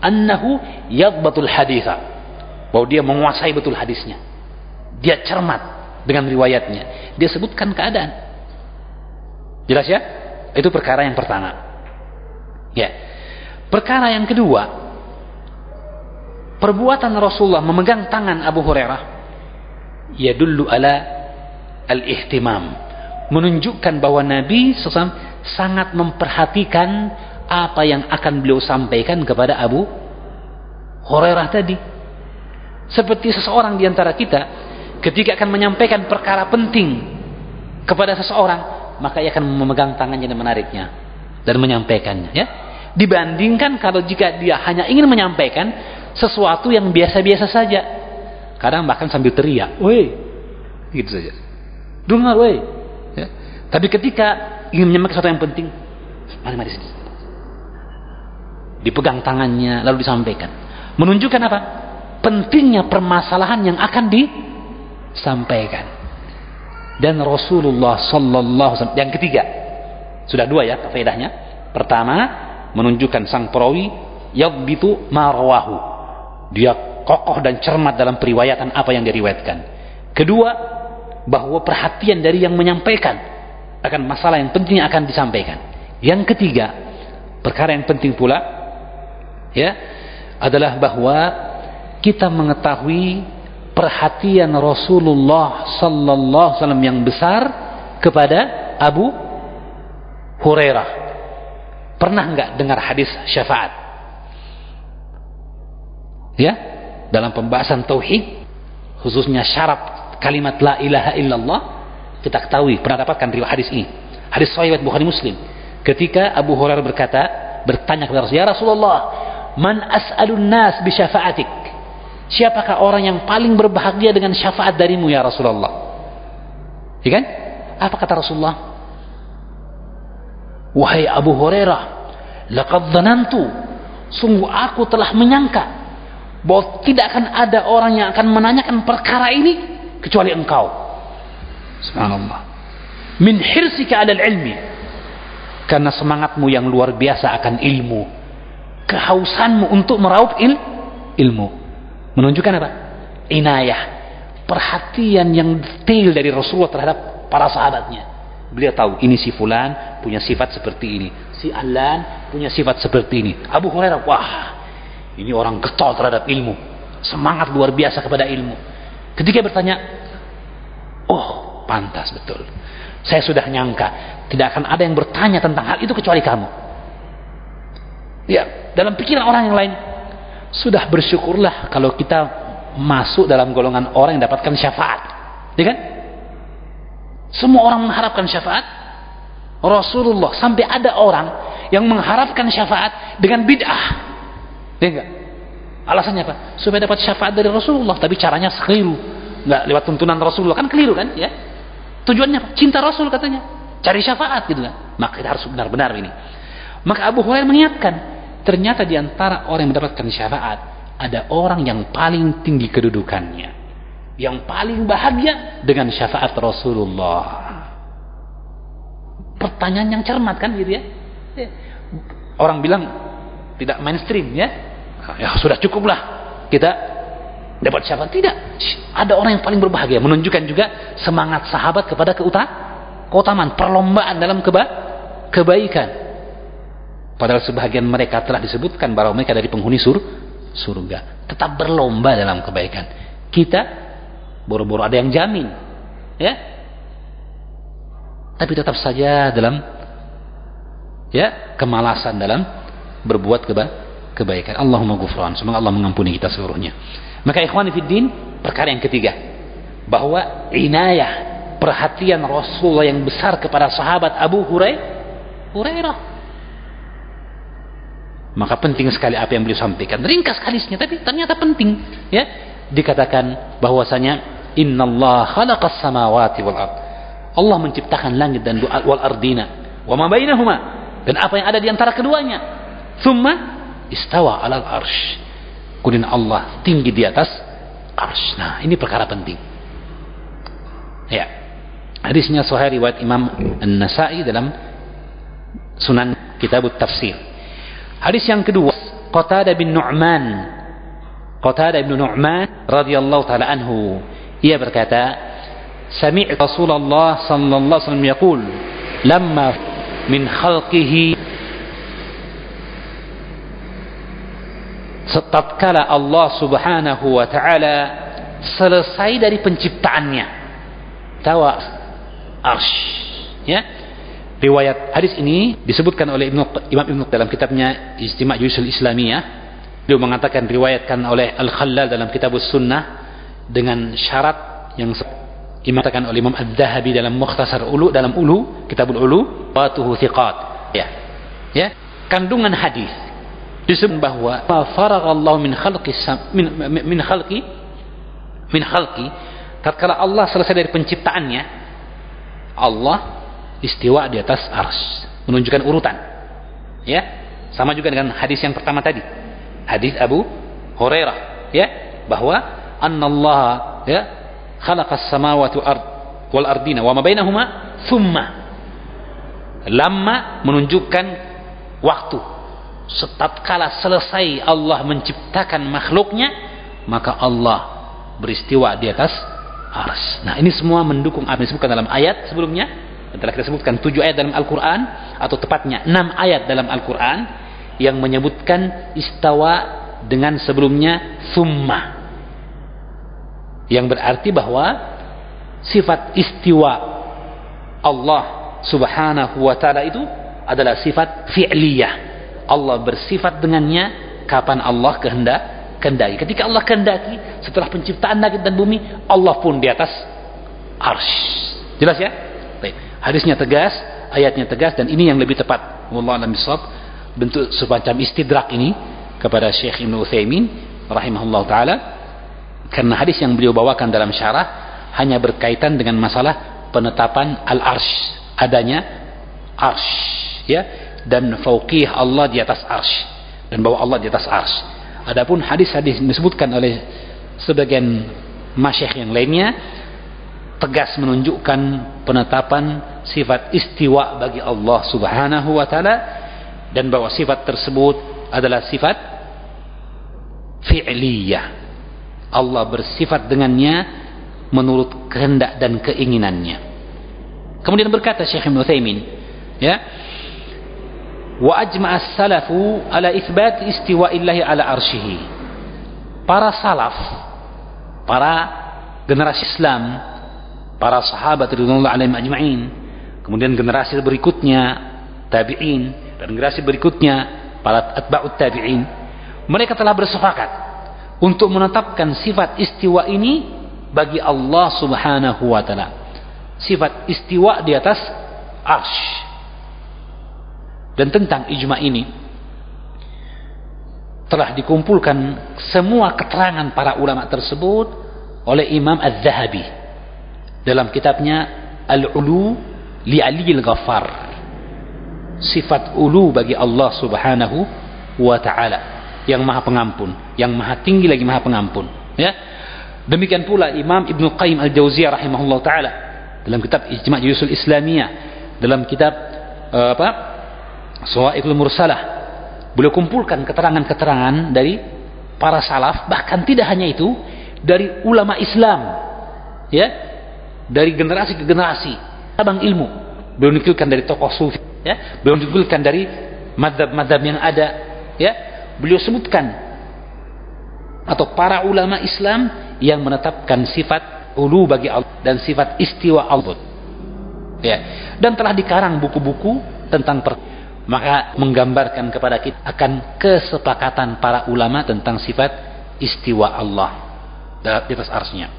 annahu yadbatul haditha bahwa dia menguasai betul hadisnya. Dia cermat dengan riwayatnya. Dia sebutkan keadaan. Jelas ya? Itu perkara yang pertama. Ya. Perkara yang kedua, perbuatan Rasulullah memegang tangan Abu Hurairah ya dulu ala al-ihtimam menunjukkan bahwa Nabi SAW sangat memperhatikan apa yang akan beliau sampaikan kepada Abu Hurairah tadi. Seperti seseorang di antara kita ketika akan menyampaikan perkara penting kepada seseorang, maka ia akan memegang tangannya dan menariknya dan menyampaikannya, ya. Dibandingkan kalau jika dia hanya ingin menyampaikan sesuatu yang biasa-biasa saja. Kadang bahkan sambil teriak, "Woi." Gitu saja. Dengar, woi tapi ketika ingin menyampaikan sesuatu yang penting, mari mari sini. Dipegang tangannya lalu disampaikan. Menunjukkan apa? Pentingnya permasalahan yang akan disampaikan. Dan Rasulullah sallallahu alaihi yang ketiga. Sudah dua ya faedahnya. Pertama, menunjukkan sang perawi yadbitu marwahu. Dia kokoh dan cermat dalam periwayatan apa yang diriwayatkan. Kedua, bahwa perhatian dari yang menyampaikan akan masalah yang penting yang akan disampaikan. Yang ketiga, perkara yang penting pula ya adalah bahwa kita mengetahui perhatian Rasulullah sallallahu alaihi wasallam yang besar kepada Abu Hurairah. Pernah enggak dengar hadis syafaat? Ya, dalam pembahasan tauhid khususnya syarat kalimat la ilaha illallah kita ketahui pernah dapatkan riwayat hadis ini. Hadis sahih Bukhari Muslim. Ketika Abu Hurairah berkata, bertanya kepada Rasulullah, "Ya Rasulullah, man as'alun nas bi syafa'atik?" Siapakah orang yang paling berbahagia dengan syafaat darimu ya Rasulullah? Ya kan? Apa kata Rasulullah? Wahai Abu Hurairah, laqad dhanantu, sungguh aku telah menyangka bahwa tidak akan ada orang yang akan menanyakan perkara ini kecuali engkau. Subhanallah. Min hirsika 'alal ilmi. Karena semangatmu yang luar biasa akan ilmu. Kehausanmu untuk meraup il ilmu. Menunjukkan apa? Inayah. Perhatian yang detail dari Rasulullah terhadap para sahabatnya. Beliau tahu ini si fulan punya sifat seperti ini. Si Alan punya sifat seperti ini. Abu Hurairah, wah, ini orang getol terhadap ilmu. Semangat luar biasa kepada ilmu. Ketika bertanya, oh pantas betul. Saya sudah nyangka tidak akan ada yang bertanya tentang hal itu kecuali kamu. Ya, dalam pikiran orang yang lain sudah bersyukurlah kalau kita masuk dalam golongan orang yang dapatkan syafaat. Ya kan? Semua orang mengharapkan syafaat. Rasulullah sampai ada orang yang mengharapkan syafaat dengan bid'ah. Ya enggak? Alasannya apa? Supaya dapat syafaat dari Rasulullah, tapi caranya keliru. Enggak lewat tuntunan Rasulullah kan keliru kan, ya? Tujuannya Cinta Rasul katanya. Cari syafaat gitu kan. Maka kita harus benar-benar ini. Maka Abu Hurairah mengingatkan. Ternyata di antara orang yang mendapatkan syafaat. ada orang yang paling tinggi kedudukannya yang paling bahagia dengan syafaat Rasulullah pertanyaan yang cermat kan gitu ya orang bilang tidak mainstream ya ya sudah cukuplah kita dapat syafaat tidak. Ada orang yang paling berbahagia. Menunjukkan juga semangat sahabat kepada keutamaan perlombaan dalam keba kebaikan. Padahal sebagian mereka telah disebutkan bahwa mereka dari penghuni sur surga. Tetap berlomba dalam kebaikan. Kita boro-boro ada yang jamin ya. Tapi tetap saja dalam ya kemalasan dalam berbuat keba kebaikan. Allahumma gufran semoga Allah mengampuni kita seluruhnya maka ikhwan fiddin perkara yang ketiga bahwa inayah perhatian Rasulullah yang besar kepada sahabat Abu Hurairah maka penting sekali apa yang beliau sampaikan ringkas hadisnya tapi ternyata penting ya dikatakan bahwasanya Inna Allah khalaqas samawati wal ard. Allah menciptakan langit dan wal ardina wa ma bainahuma dan apa yang ada di antara keduanya. Thumma istawa 'alal arsh. Kemudian Allah tinggi di atas arsh. Nah, ini perkara penting. Ya. Hadisnya sahih riwayat Imam An-Nasa'i dalam Sunan Kitab Tafsir. Hadis yang kedua, Qatadah bin Nu'man. Qatadah bin Nu'man radhiyallahu taala anhu ia berkata, Sami' Rasulullah sallallahu alaihi wasallam yaqul, "Lamma min khalqihi tatkala Allah Subhanahu wa taala selesai dari penciptaannya. Tawa arsh. Ya. Riwayat hadis ini disebutkan oleh Ibnu, Imam Ibnu dalam kitabnya Ijtima' Jusul Islamiyah. Beliau mengatakan riwayatkan oleh Al-Khallal dalam kitab Sunnah dengan syarat yang dimatakan oleh Imam Ad-Dahabi dalam Mukhtasar Ulu dalam Ulu Kitabul Ulu watuhu thiqat. Ya. Ya. Kandungan hadis disebut bahwa faraghallahu min khalqi min, min khalqi min khalqi tatkala Allah selesai dari penciptaannya Allah istiwa di atas ars menunjukkan urutan. Ya sama juga dengan hadis yang pertama tadi. Hadis Abu Hurairah ya bahwa anna Allah ya khalaqas samawati ard wal ardina wa ma bainahuma thumma. Lamma menunjukkan waktu setatkala selesai Allah menciptakan makhluknya maka Allah beristiwa di atas ars. Nah, ini semua mendukung apa yang disebutkan dalam ayat sebelumnya. Telah kita sebutkan tujuh ayat dalam Al-Quran atau tepatnya enam ayat dalam Al-Quran yang menyebutkan istawa dengan sebelumnya summa yang berarti bahwa sifat istiwa Allah subhanahu wa ta'ala itu adalah sifat fi'liyah Allah bersifat dengannya kapan Allah kehendak kehendaki ketika Allah kehendaki setelah penciptaan langit dan bumi Allah pun di atas arsh. Jelas ya? Baik. Hadisnya tegas ayatnya tegas dan ini yang lebih tepat. Wallah alam bentuk semacam istidrak ini kepada Syekh Ibn Uthaymin rahimahullah ta'ala. Karena hadis yang beliau bawakan dalam syarah hanya berkaitan dengan masalah penetapan al-arsh adanya arsh ya dan fauqih Allah di atas arsh dan bahwa Allah di atas arsh adapun hadis-hadis disebutkan oleh sebagian masyayikh yang lainnya tegas menunjukkan penetapan sifat istiwa bagi Allah Subhanahu wa taala dan bahwa sifat tersebut adalah sifat fi'liyah Allah bersifat dengannya menurut kehendak dan keinginannya. Kemudian berkata Syekh Ibn Uthaymin, ya, wa ajma'a as-salafu ala itsbat istiwa'illahi ala arsyihi. Para salaf, para generasi Islam, para sahabat radhiyallahu alaihim ajma'in, kemudian generasi berikutnya tabi'in dan generasi berikutnya para atba'ut tabi'in, mereka telah bersepakat untuk menetapkan sifat istiwa ini bagi Allah Subhanahu wa taala. Sifat istiwa di atas arsy. Dan tentang ijma ini telah dikumpulkan semua keterangan para ulama tersebut oleh Imam Az-Zahabi dalam kitabnya Al-Ulu li Aliyil Ghaffar. Sifat ulu bagi Allah Subhanahu wa taala. Yang maha pengampun. Yang maha tinggi lagi maha pengampun. Ya? Demikian pula Imam Ibnu Qayyim Al-Jauziyah rahimahullah taala dalam kitab Ijma' Yusul Islamiyah dalam kitab uh, apa Sawa'iqul Mursalah. Beliau kumpulkan keterangan-keterangan dari para salaf bahkan tidak hanya itu dari ulama Islam ya dari generasi ke generasi cabang ilmu. Beliau nukilkan dari tokoh sufi ya beliau nukilkan dari madhab-madhab yang ada ya. Beliau sebutkan atau para ulama Islam yang menetapkan sifat ulu bagi Allah dan sifat istiwa Allah ya. Dan telah dikarang buku-buku tentang per maka menggambarkan kepada kita akan kesepakatan para ulama tentang sifat istiwa Allah di atas arsnya.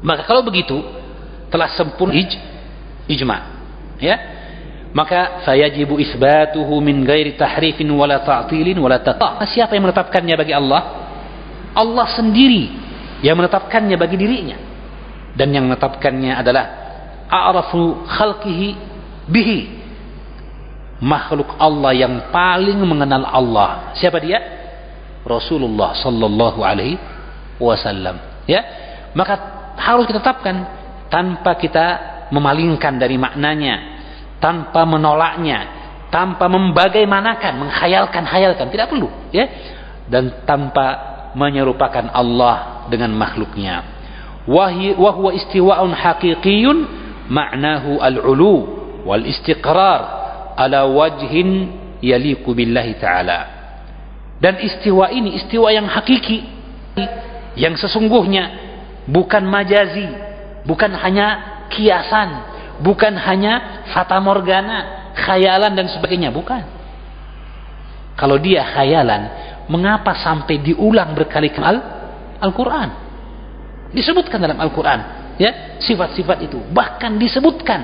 Maka kalau begitu telah sempurna ij, ijma ya. Maka fayajibu isbatuhu min ghairi tahrifin wala ta'tilin wala taqah siapa yang menetapkannya bagi Allah? Allah sendiri yang menetapkannya bagi dirinya. Dan yang menetapkannya adalah a'rafu khalqihi bihi makhluk Allah yang paling mengenal Allah. Siapa dia? Rasulullah sallallahu alaihi wasallam. Ya? Maka harus kita tetapkan tanpa kita memalingkan dari maknanya tanpa menolaknya, tanpa membagaimanakan, menghayalkan-hayalkan, tidak perlu, ya. Dan tanpa menyerupakan Allah dengan makhluknya. Wa huwa istiwa'un haqiqiyun ma'nahu al-ulu wal istiqrar ala wajhin yaliku billahi ta'ala. Dan istiwa ini istiwa yang hakiki, yang sesungguhnya bukan majazi, bukan hanya kiasan, bukan hanya fata morgana, khayalan dan sebagainya, bukan. Kalau dia khayalan, mengapa sampai diulang berkali-kali Al-Qur'an? Disebutkan dalam Al-Qur'an, ya, sifat-sifat itu bahkan disebutkan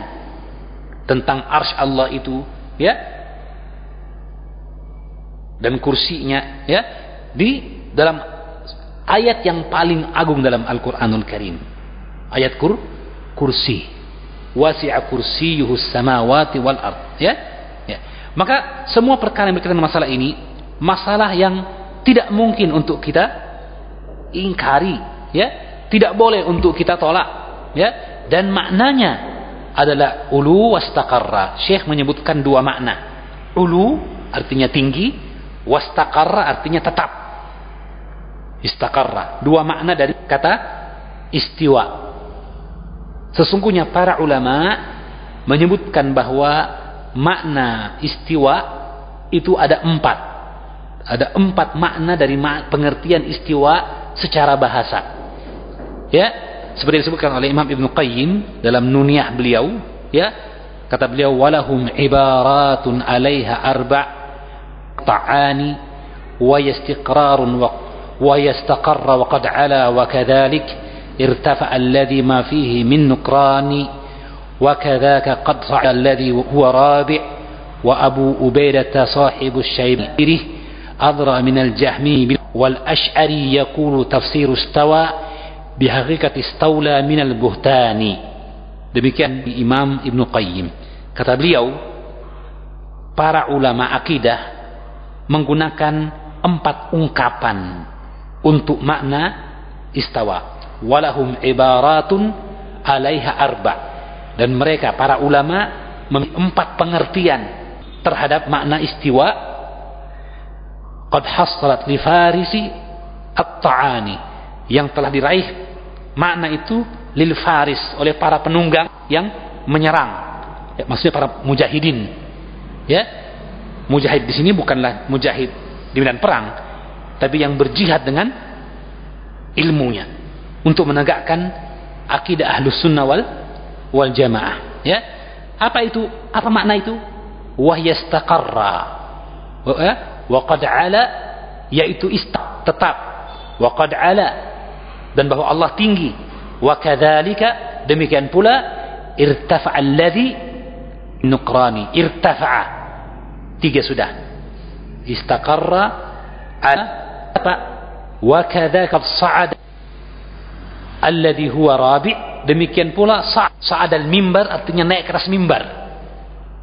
tentang arsy Allah itu, ya. Dan kursinya, ya, di dalam ayat yang paling agung dalam Al-Qur'anul Karim. Ayat kur kursi. Wasi'a kursiyuhu samawati wal ard ya. Ya. Maka semua perkara yang berkaitan masalah ini masalah yang tidak mungkin untuk kita ingkari ya. Tidak boleh untuk kita tolak ya. Dan maknanya adalah ulu wastaqarra. Syekh menyebutkan dua makna. Ulu artinya tinggi wastaqarra artinya tetap. Istaqarra. Dua makna dari kata istiwa. Sesungguhnya para ulama menyebutkan bahwa makna istiwa itu ada empat. Ada empat makna dari pengertian istiwa secara bahasa. Ya, seperti disebutkan oleh Imam Ibn Qayyim dalam Nuniyah beliau, ya, kata beliau walahum ibaratun 'alaiha arba' ta'ani wa yastiqrarun wa wa yastaqarra wa qad 'ala wa kadzalik ارتفع الذي ما فيه من نكران وكذاك قد صعد الذي هو رابع وأبو أبيدة صاحب الشيبير أضرى من الجهمي والأشعري يقول تفسير استوى bihaqiqati istaula minal buhtani. Demikian di Imam Ibn Qayyim. Kata beliau para ulama akidah menggunakan empat ungkapan untuk makna istawa. Walahum ibaratun alaiha arba. Dan mereka para ulama memiliki empat pengertian terhadap makna istiwa. Qad hasrat li farisi at-ta'ani. Yang telah diraih makna itu lil faris oleh para penunggang yang menyerang. Ya, maksudnya para mujahidin. Ya mujahid di sini bukanlah mujahid di medan perang tapi yang berjihad dengan ilmunya untuk menegakkan akidah ahlus sunnah wal, wal jamaah. Ya apa itu? Apa makna itu? Wahyastaqarra. Wa, wa qad ala yaitu ista tetap. Wa qad ala dan bahwa Allah tinggi wa kadzalika demikian pula irtafa'a alladhi nuqrani irtafa'a tiga sudah istaqarra ala apa wa kadzaka sa'ada alladhi huwa rabi demikian pula sa'adal mimbar artinya naik ke atas mimbar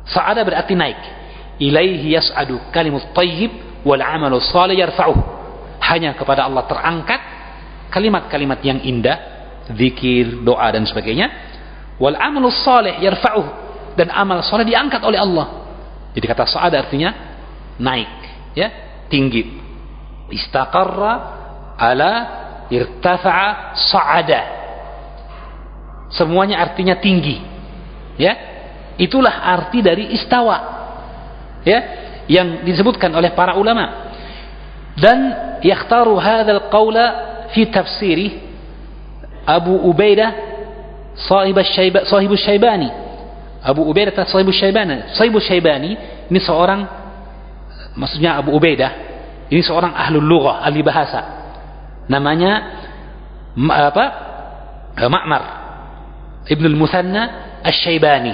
sa'ada berarti naik ilaihi yas'adu kalimut tayyib wal amalu salih yarfa'uh hanya kepada Allah terangkat kalimat-kalimat yang indah, zikir, doa dan sebagainya. Wal amalus salih yarfa'uh dan amal saleh diangkat oleh Allah. Jadi kata sa'ada artinya naik, ya, tinggi. Istaqarra ala irtafa'a sa'ada. Semuanya artinya tinggi. Ya. Itulah arti dari istawa. Ya, yang disebutkan oleh para ulama. Dan yakhtaru hadzal qawla fi tafsiri Abu Ubaidah sahib Syaiba, sahib Syaibani. Abu Ubaidah sahib Syaibani. Sahib Syaibani ini seorang maksudnya Abu Ubaidah ini seorang ahlul lughah, ahli bahasa. Namanya apa? Ma'mar Ibn al-Muthanna Asy-Syaibani.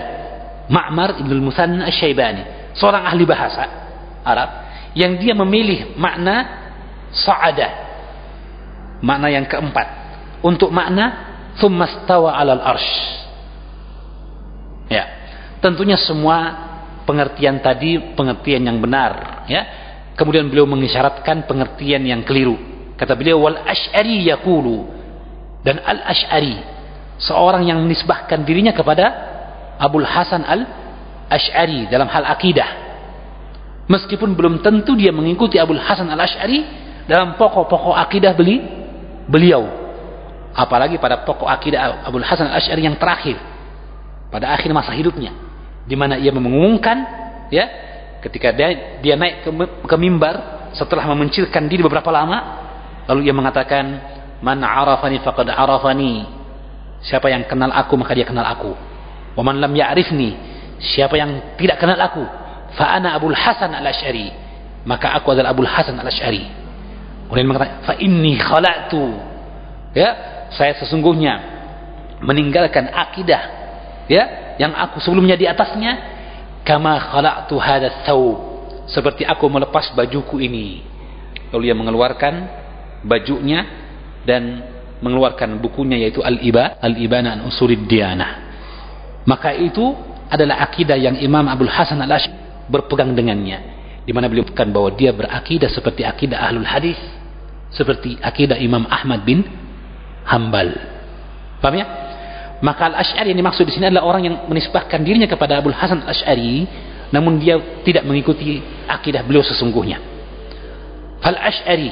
Ma'mar Ibn al-Muthanna Asy-Syaibani, seorang ahli bahasa Arab yang dia memilih makna sa'ada. Makna yang keempat. Untuk makna thumma stawa 'alal arsh. Ya. Tentunya semua pengertian tadi pengertian yang benar, ya. Kemudian beliau mengisyaratkan pengertian yang keliru. Kata beliau wal asy'ari yaqulu dan al asy'ari seorang yang menisbahkan dirinya kepada Abul Hasan al Ash'ari dalam hal akidah. Meskipun belum tentu dia mengikuti Abul Hasan al Ash'ari dalam pokok-pokok akidah beli beliau. Apalagi pada pokok akidah Abul Hasan al Ash'ari yang terakhir pada akhir masa hidupnya, di mana ia mengumumkan, ya, ketika dia, dia naik ke, ke mimbar setelah memencilkan diri beberapa lama, lalu ia mengatakan, "Man arafani faqad arafani." Siapa yang kenal aku maka dia kenal aku. Wa man lam ya'rifni, siapa yang tidak kenal aku, fa ana Abdul Hasan Al-Asy'ari. Maka aku adalah Abdul Hasan Al-Asy'ari. Kemudian mengatakan, fa inni khala'tu. Ya, saya sesungguhnya meninggalkan akidah ya yang aku sebelumnya di atasnya kama khala'tu hadha thawb seperti aku melepas bajuku ini lalu ia mengeluarkan bajunya dan mengeluarkan bukunya yaitu Al-Iba, Al-Ibana an Usulid. Maka itu adalah akidah yang Imam Abdul Hasan Al-Asy'ari berpegang dengannya di mana beliau bukan bahwa dia berakidah seperti akidah Ahlul Hadis, seperti akidah Imam Ahmad bin Hambal. Paham ya? Maka Al-Asy'ari yang dimaksud di sini adalah orang yang menisbahkan dirinya kepada Abdul Hasan Al-Asy'ari namun dia tidak mengikuti akidah beliau sesungguhnya. Al-Asy'ari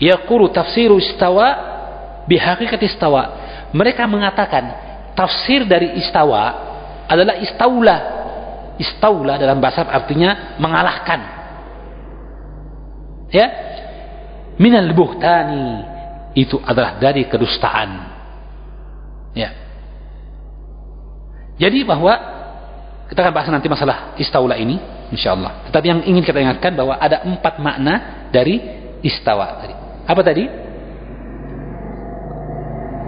yaqulu tafsiru istawa bihakikat istawa mereka mengatakan tafsir dari istawa adalah istaula istaula dalam bahasa artinya mengalahkan ya minal buhtani. Itu adalah dari kedustaan. Ya. Jadi bahwa kita akan bahas nanti masalah istaula ini insyaallah. Tetapi yang ingin kita ingatkan bahwa ada empat makna dari istawa tadi. Apa tadi?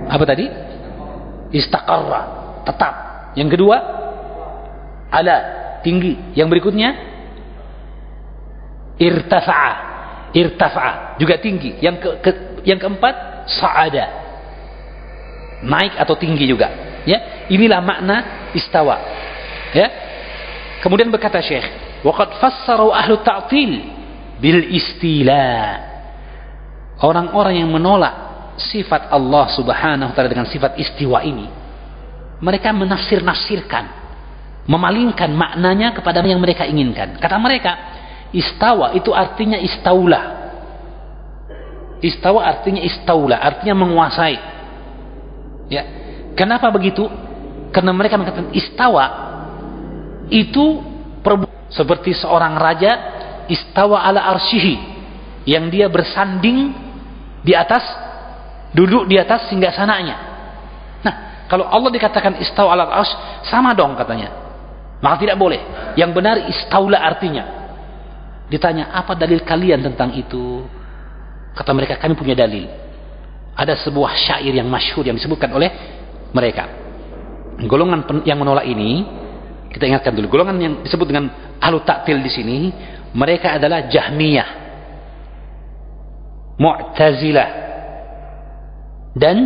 Apa tadi? Istaqarra, tetap. Yang kedua, ala, tinggi. Yang berikutnya, irtafa'a, irtafa'a, juga tinggi. Yang ke, ke yang keempat, sa'ada. Naik atau tinggi juga. Ya, inilah makna istawa. Ya. Kemudian berkata Syekh, "Waqad fassaru ahlu ta'til bil istila." Orang-orang yang menolak sifat Allah subhanahu wa ta'ala dengan sifat istiwa ini mereka menafsir-nafsirkan memalingkan maknanya kepada yang mereka inginkan kata mereka istawa itu artinya istaula istawa artinya istaula artinya menguasai ya kenapa begitu karena mereka mengatakan istawa itu seperti seorang raja istawa ala arsyihi yang dia bersanding di atas duduk di atas singgah sananya. Nah, kalau Allah dikatakan istawa ala arsh, sama dong katanya. Maka tidak boleh. Yang benar istaula artinya. Ditanya, apa dalil kalian tentang itu? Kata mereka, kami punya dalil. Ada sebuah syair yang masyhur yang disebutkan oleh mereka. Golongan yang menolak ini, kita ingatkan dulu. Golongan yang disebut dengan ahlu taktil di sini, mereka adalah Jahmiyah, Mu'tazilah, dan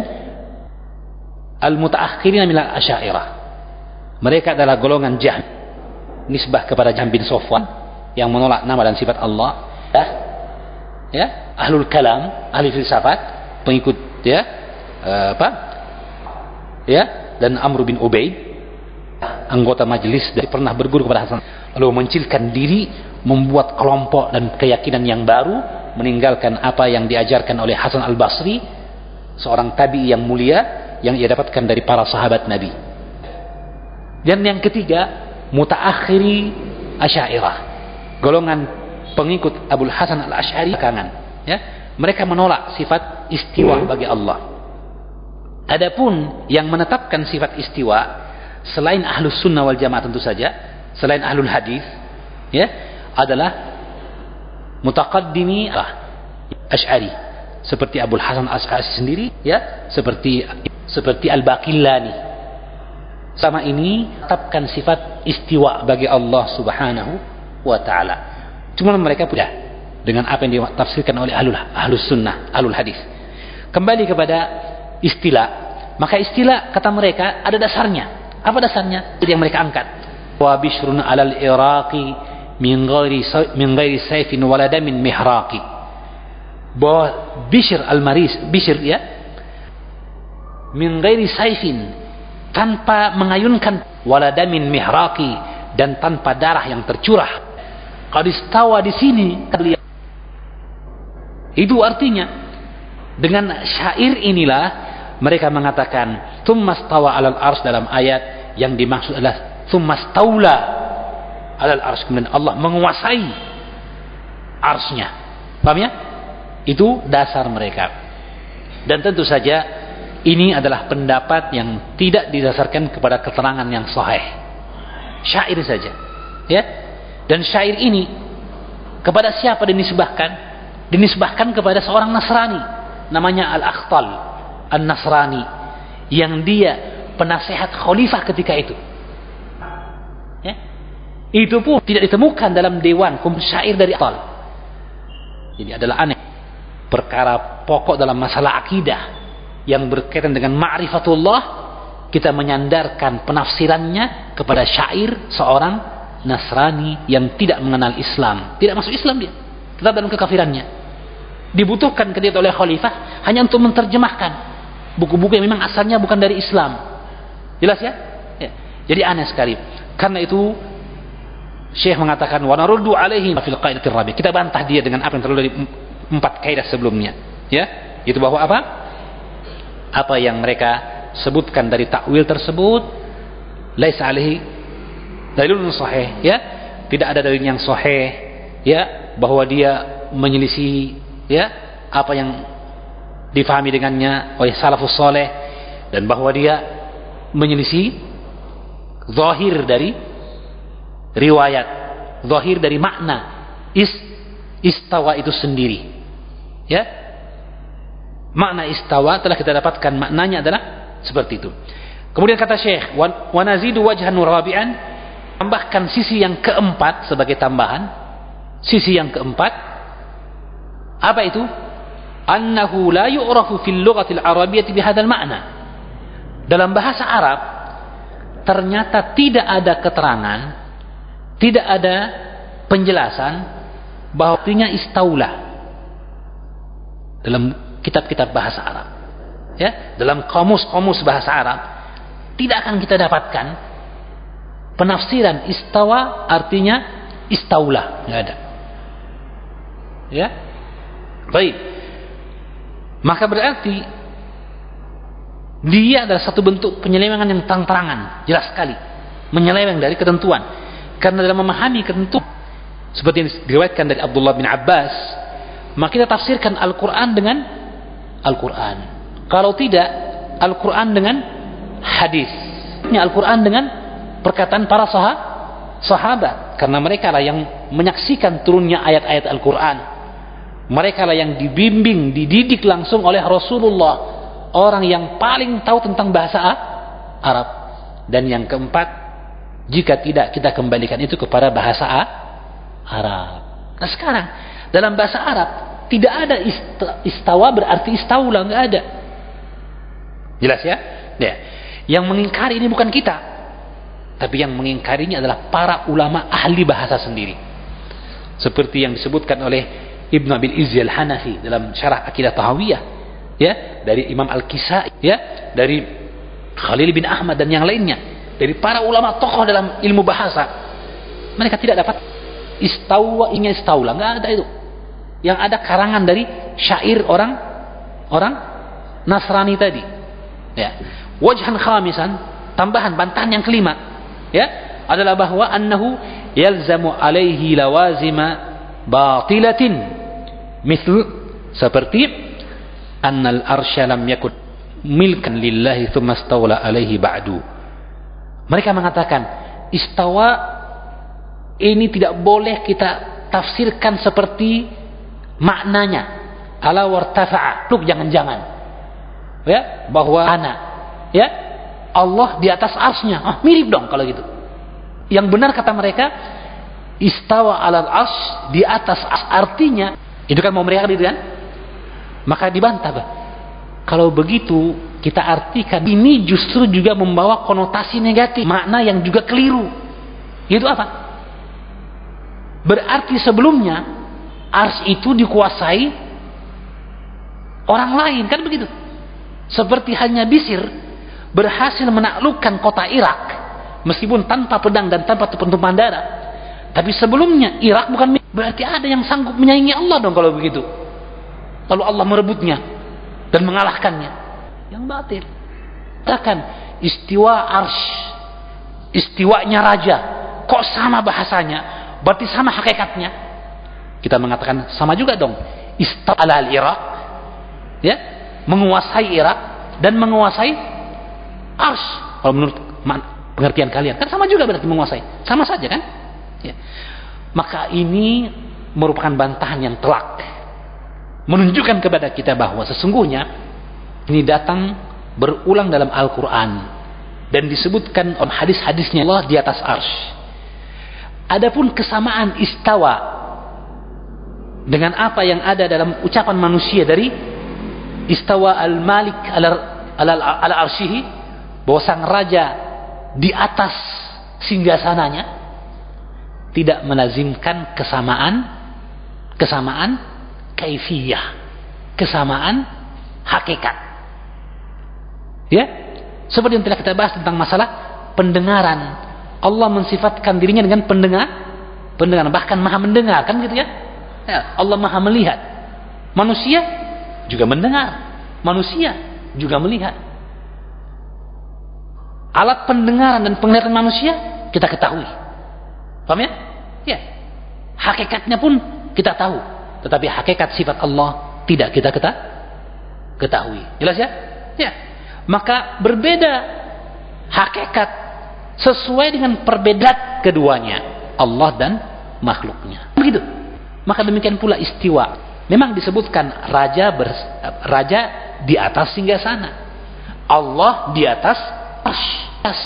al-mutaakhirin minal asyairah mereka adalah golongan jahm nisbah kepada Jahm bin Sofwan yang menolak nama dan sifat Allah ya, ya, ahlul kalam, ahli filsafat, pengikut ya, uh, apa? Ya, dan Amr bin Ubaid, anggota majelis dari pernah berguru kepada Hasan, lalu mencilkan diri, membuat kelompok dan keyakinan yang baru, meninggalkan apa yang diajarkan oleh Hasan Al Basri, seorang tabi yang mulia yang ia dapatkan dari para sahabat Nabi. Dan yang ketiga, mutaakhiri asyairah. Golongan pengikut Abu Hasan al-Ash'ari kangen. Ya, mereka menolak sifat istiwa bagi Allah. Adapun yang menetapkan sifat istiwa selain ahlus sunnah wal jamaah tentu saja, selain ahlul hadis, ya, adalah mutaqaddimi Ash'ari seperti Abu Hasan Ash'ari sendiri, ya, seperti seperti Al-Baqillani. Sama ini tetapkan sifat istiwa bagi Allah Subhanahu wa taala. Cuma mereka punya dengan apa yang ditafsirkan oleh ahlul ahlus sunnah, ahlul hadis. Kembali kepada istilah, maka istilah kata mereka ada dasarnya. Apa dasarnya? Itu yang mereka angkat. Wa bishrun 'alal iraqi min ghairi min ghairi sayfin wala damin mihraqi. Bahwa Bishr al-Maris, Bishr ya, min ghairi saifin tanpa mengayunkan waladamin mihraqi dan tanpa darah yang tercurah. Qad istawa di sini itu artinya dengan syair inilah mereka mengatakan tsummastawa 'alal ars dalam ayat yang dimaksud adalah tsummastaula 'alal ars kemudian Allah menguasai arsnya. Paham ya? Itu dasar mereka. Dan tentu saja ini adalah pendapat yang tidak didasarkan kepada keterangan yang sahih. Syair saja. Ya. Dan syair ini kepada siapa dinisbahkan? Dinisbahkan kepada seorang Nasrani namanya Al-Akhtal An-Nasrani yang dia penasehat khalifah ketika itu. Ya. Itu pun tidak ditemukan dalam dewan syair dari Akhtal. Jadi adalah aneh. Perkara pokok dalam masalah akidah yang berkaitan dengan ma'rifatullah kita menyandarkan penafsirannya kepada syair seorang Nasrani yang tidak mengenal Islam. Tidak masuk Islam dia. Tetap dalam kekafirannya. Dibutuhkan ketika oleh khalifah hanya untuk menerjemahkan buku-buku yang memang asalnya bukan dari Islam. Jelas ya, ya. jadi aneh sekali. Karena itu Syekh mengatakan wa naruddu alaihi fil qaidatir rabi. Kita bantah dia dengan apa yang terlalu dari empat kaidah sebelumnya. Ya? Itu bahwa apa? Apa yang mereka sebutkan dari takwil tersebut laisa alaihi dalilun sahih ya tidak ada dalil yang sahih ya bahwa dia menyelisih ya apa yang difahami dengannya oleh salafus soleh dan bahwa dia menyelisih zahir dari riwayat zahir dari makna is istawa itu sendiri ya makna istawa telah kita dapatkan maknanya adalah seperti itu. Kemudian kata Syekh, wa nazidu wajhan rabi'an tambahkan sisi yang keempat sebagai tambahan. Sisi yang keempat apa itu? Annahu la yu'rafu fil lughatil arabiyyah bihadzal ma'na. Dalam bahasa Arab ternyata tidak ada keterangan, tidak ada penjelasan bahwa artinya istaula. Dalam kitab-kitab bahasa Arab. Ya, dalam kamus-kamus bahasa Arab tidak akan kita dapatkan penafsiran istawa artinya istaula, enggak ada. Ya. Baik. Maka berarti dia adalah satu bentuk penyelewengan yang terang-terangan, jelas sekali. Menyeleweng dari ketentuan. Karena dalam memahami ketentuan seperti yang diriwayatkan dari Abdullah bin Abbas, maka kita tafsirkan Al-Qur'an dengan Al-Quran. Kalau tidak, Al-Quran dengan hadis. Al-Quran dengan perkataan para sahab, sahabat. Karena mereka lah yang menyaksikan turunnya ayat-ayat Al-Quran. Mereka lah yang dibimbing, dididik langsung oleh Rasulullah. Orang yang paling tahu tentang bahasa Arab. Dan yang keempat, jika tidak kita kembalikan itu kepada bahasa Arab. Nah sekarang, dalam bahasa Arab, tidak ada istawa berarti istaula, nggak ada. Jelas ya? Ya. Yang mengingkari ini bukan kita. Tapi yang mengingkarinya adalah para ulama ahli bahasa sendiri. Seperti yang disebutkan oleh Ibnu Abil Izzi Al-Hanafi dalam syarah Akidah Tahawiyah ya dari Imam Al-Kisai ya dari Khalil bin Ahmad dan yang lainnya. Dari para ulama tokoh dalam ilmu bahasa. Mereka tidak dapat istawa ingin istaula. Nggak ada itu. Yang ada karangan dari syair orang orang Nasrani tadi. Ya. Wajhan khamisan tambahan bantahan yang kelima ya? Adalah bahwa annahu yalzamu alaihi lawazima batilatin. Misl seperti annal arsya lam yakun milkan lillahi thumma stawla alaihi ba'du. Mereka mengatakan istawa ini tidak boleh kita tafsirkan seperti maknanya. Ala wartafa'a. Luk jangan-jangan. Ya? Bahwa anak ya Allah di atas arsnya. Ah mirip dong kalau gitu. Yang benar kata mereka istawa alal ars di atas ars artinya itu kan mau mereka gitu kan? Maka dibantah bah. kalau begitu kita artikan ini justru juga membawa konotasi negatif makna yang juga keliru. Itu apa? Berarti sebelumnya ars itu dikuasai orang lain kan begitu? Seperti hanya Bisir berhasil menaklukkan kota Irak meskipun tanpa pedang dan tanpa pentumpahan darah. Tapi sebelumnya Irak bukan berarti ada yang sanggup menyaingi Allah dong kalau begitu. Lalu Allah merebutnya dan mengalahkannya. Yang batil. Katakan istiwa ars istiwanya raja. Kok sama bahasanya? Berarti sama hakikatnya. Kita mengatakan sama juga dong. Istawa al Irak ya menguasai Irak dan menguasai ars. Kalau menurut pengertian kalian. Kan sama juga berarti menguasai. Sama saja kan? Ya. maka ini merupakan bantahan yang telak. Menunjukkan kepada kita bahwa sesungguhnya ini datang berulang dalam Al-Quran. Dan disebutkan on hadis-hadisnya Allah di atas ars Adapun kesamaan istawa dengan apa yang ada dalam ucapan manusia dari istawa al-malik ala arshihi bahwa sang raja di atas singgasananya tidak melazimkan kesamaan kesamaan kaifiyah kesamaan hakikat ya seperti yang telah kita bahas tentang masalah pendengaran Allah mensifatkan dirinya dengan pendengar, pendengar bahkan maha mendengar kan gitu ya. ya Allah maha melihat. Manusia juga mendengar, manusia juga melihat. Alat pendengaran dan penglihatan manusia kita ketahui. Paham ya? Ya. Hakikatnya pun kita tahu, tetapi hakikat sifat Allah tidak kita ketahui. Jelas ya? Ya. Maka berbeda hakikat sesuai dengan perbedaan keduanya Allah dan makhluknya begitu maka demikian pula istiwa memang disebutkan raja ber, raja di atas singgah sana Allah di atas atas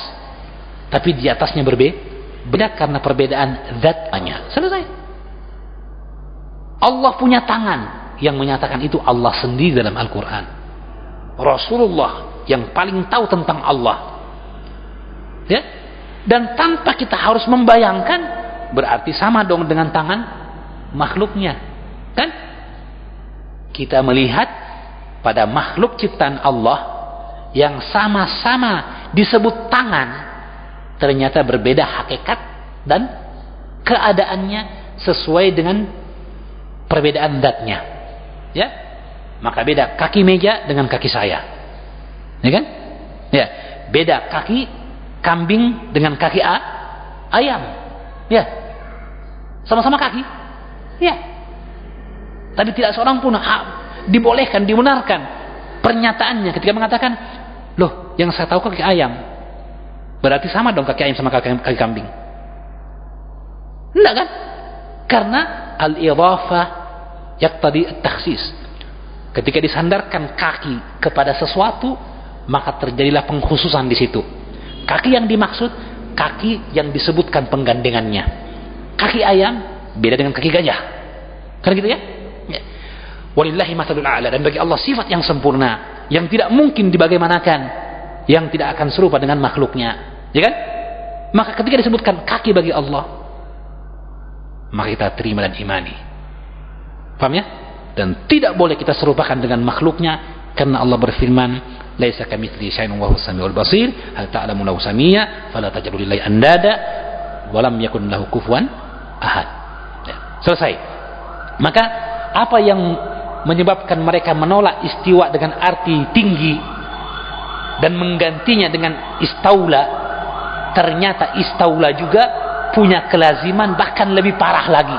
tapi di atasnya berbeda beda karena perbedaan zatnya. Selesai. Allah punya tangan yang menyatakan itu Allah sendiri dalam Al-Quran. Rasulullah yang paling tahu tentang Allah. Ya? Dan tanpa kita harus membayangkan berarti sama dong dengan tangan makhluknya. Kan? Kita melihat pada makhluk ciptaan Allah yang sama-sama disebut tangan ternyata berbeda hakikat dan keadaannya sesuai dengan perbedaan datnya ya maka beda kaki meja dengan kaki saya ya kan ya beda kaki kambing dengan kaki a, ayam. Ya. Sama-sama kaki. Ya. Tapi tidak seorang pun dibolehkan, dibenarkan pernyataannya ketika mengatakan, "Loh, yang saya tahu kaki ayam." Berarti sama dong kaki ayam sama kaki, kaki kambing. Enggak kan? Karena al-idhafah yaqtadi at-takhsis. Ketika disandarkan kaki kepada sesuatu, maka terjadilah pengkhususan di situ. Kaki yang dimaksud kaki yang disebutkan penggandengannya. Kaki ayam beda dengan kaki gajah. Kan gitu ya? ya. Walillahi a'la dan bagi Allah sifat yang sempurna yang tidak mungkin dibagaimanakan yang tidak akan serupa dengan makhluknya. Ya kan? Maka ketika disebutkan kaki bagi Allah maka kita terima dan imani. Paham ya? Dan tidak boleh kita serupakan dengan makhluknya karena Allah berfirman, "Laisa kamitsli syai'un wa huwas samiul basir." Hal ta'lamu lahu samia, fala taj'alu lillahi andada wa lam yakun lahu kufuwan ahad. Ya. Selesai. Maka apa yang menyebabkan mereka menolak istiwa dengan arti tinggi dan menggantinya dengan istaula. Ternyata istaula juga punya kelaziman bahkan lebih parah lagi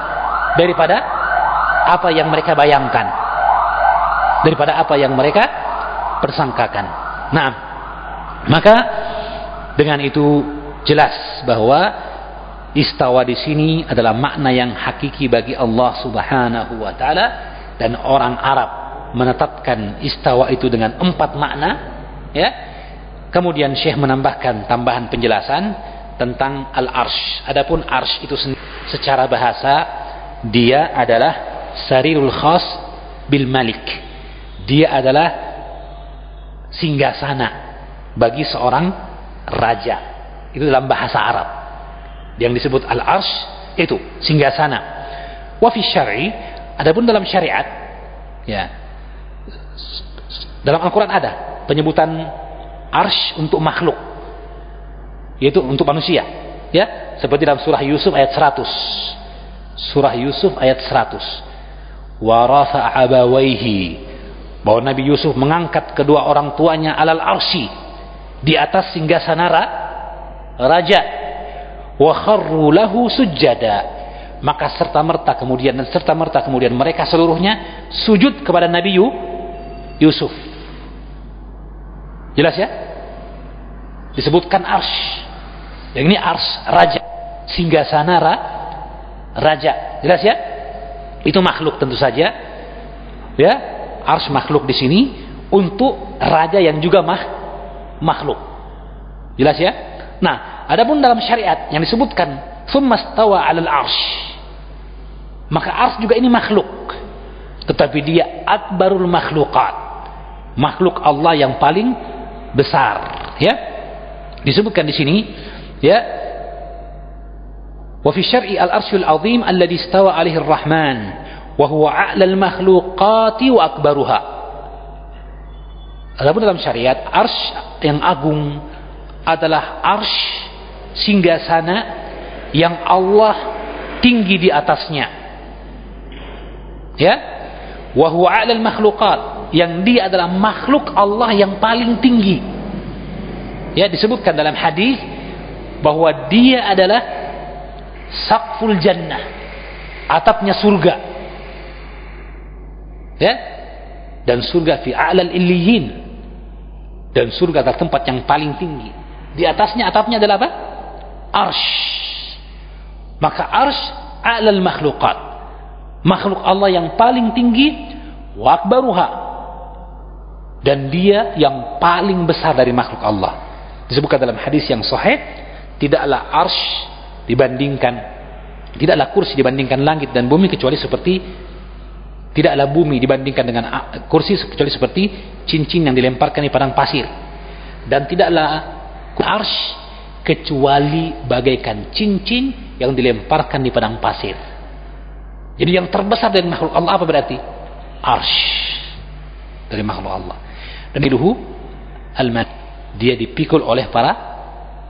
daripada apa yang mereka bayangkan daripada apa yang mereka persangkakan. Nah maka dengan itu jelas bahwa istawa di sini adalah makna yang hakiki bagi Allah Subhanahu wa taala dan orang Arab menetapkan istawa itu dengan empat makna ya kemudian Syekh menambahkan tambahan penjelasan tentang al-arsh. Adapun arsh itu secara bahasa dia adalah sarirul khas bil malik. Dia adalah singgasana bagi seorang raja. Itu dalam bahasa Arab. Yang disebut al-arsh itu singgasana. Wa fi syar'i adapun dalam syariat ya dalam Al-Qur'an ada penyebutan arsh untuk makhluk yaitu untuk manusia ya. Seperti dalam surah Yusuf ayat 100 surah Yusuf ayat 100 wa rafa'a abawaihi. Bahwa Nabi Yusuf mengangkat kedua orang tuanya alal arsi di atas singgasana raja. Wa kharru lahu sujada maka serta merta kemudian dan serta merta kemudian mereka seluruhnya sujud kepada Nabi Yusuf jelas ya disebutkan arsh yang ini ars raja, singgasana ra, raja. Jelas ya? Itu makhluk tentu saja. Ya, ars makhluk di sini untuk raja yang juga mah, makhluk. Jelas ya? Nah, adapun dalam syariat yang disebutkan summastawa 'alal arsh. Maka ars juga ini makhluk. Tetapi dia akbarul makhlukat. Makhluk Allah yang paling besar, ya. Disebutkan di sini ya. Wa fi syar'i al-arsyul azim alladhi istawa alaihi ar-rahman wa huwa a'la al-makhluqati wa akbaruha. Adapun dalam syariat arsy yang agung adalah arsy singgasana yang Allah tinggi di atasnya. Ya. Wa huwa a'la al-makhluqat yang dia adalah makhluk Allah yang paling tinggi. Ya disebutkan dalam hadis bahwa dia adalah sakful jannah atapnya surga. Ya dan surga fi a'lal illiyin dan surga adalah tempat yang paling tinggi. Di atasnya atapnya adalah apa? Arsh. Maka arsh a'lal makhlukat makhluk Allah yang paling tinggi wa dan dia yang paling besar dari makhluk Allah. Disebutkan dalam hadis yang sahih tidaklah arsh dibandingkan tidaklah kursi dibandingkan langit dan bumi kecuali seperti tidaklah bumi dibandingkan dengan kursi kecuali seperti cincin yang dilemparkan di padang pasir. Dan tidaklah arsh kecuali bagaikan cincin yang dilemparkan di padang pasir. Jadi yang terbesar dari makhluk Allah apa berarti? Arsh. Dari makhluk Allah dan iluhu al dia dipikul oleh para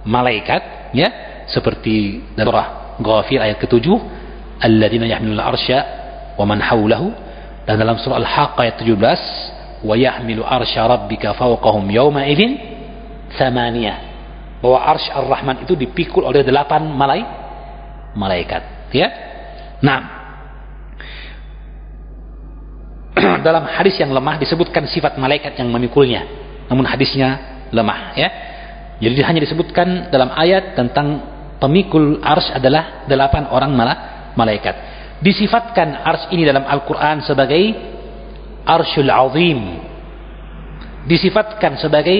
malaikat ya seperti dalam surah Ghafir ayat ke-7 alladzina yahmilul arsya wa man hawlahu. Dan dalam surah Al-Haqq ayat 17 wa yahmilu arsya rabbika fawqahum yawma idzin thamaniyah. Bahwa arsy ar-rahman itu dipikul oleh delapan malai malaikat ya. Nah dalam hadis yang lemah disebutkan sifat malaikat yang memikulnya namun hadisnya lemah ya jadi hanya disebutkan dalam ayat tentang pemikul ars adalah delapan orang malah malaikat. Disifatkan ars ini dalam Al-Quran sebagai arshul azim. Disifatkan sebagai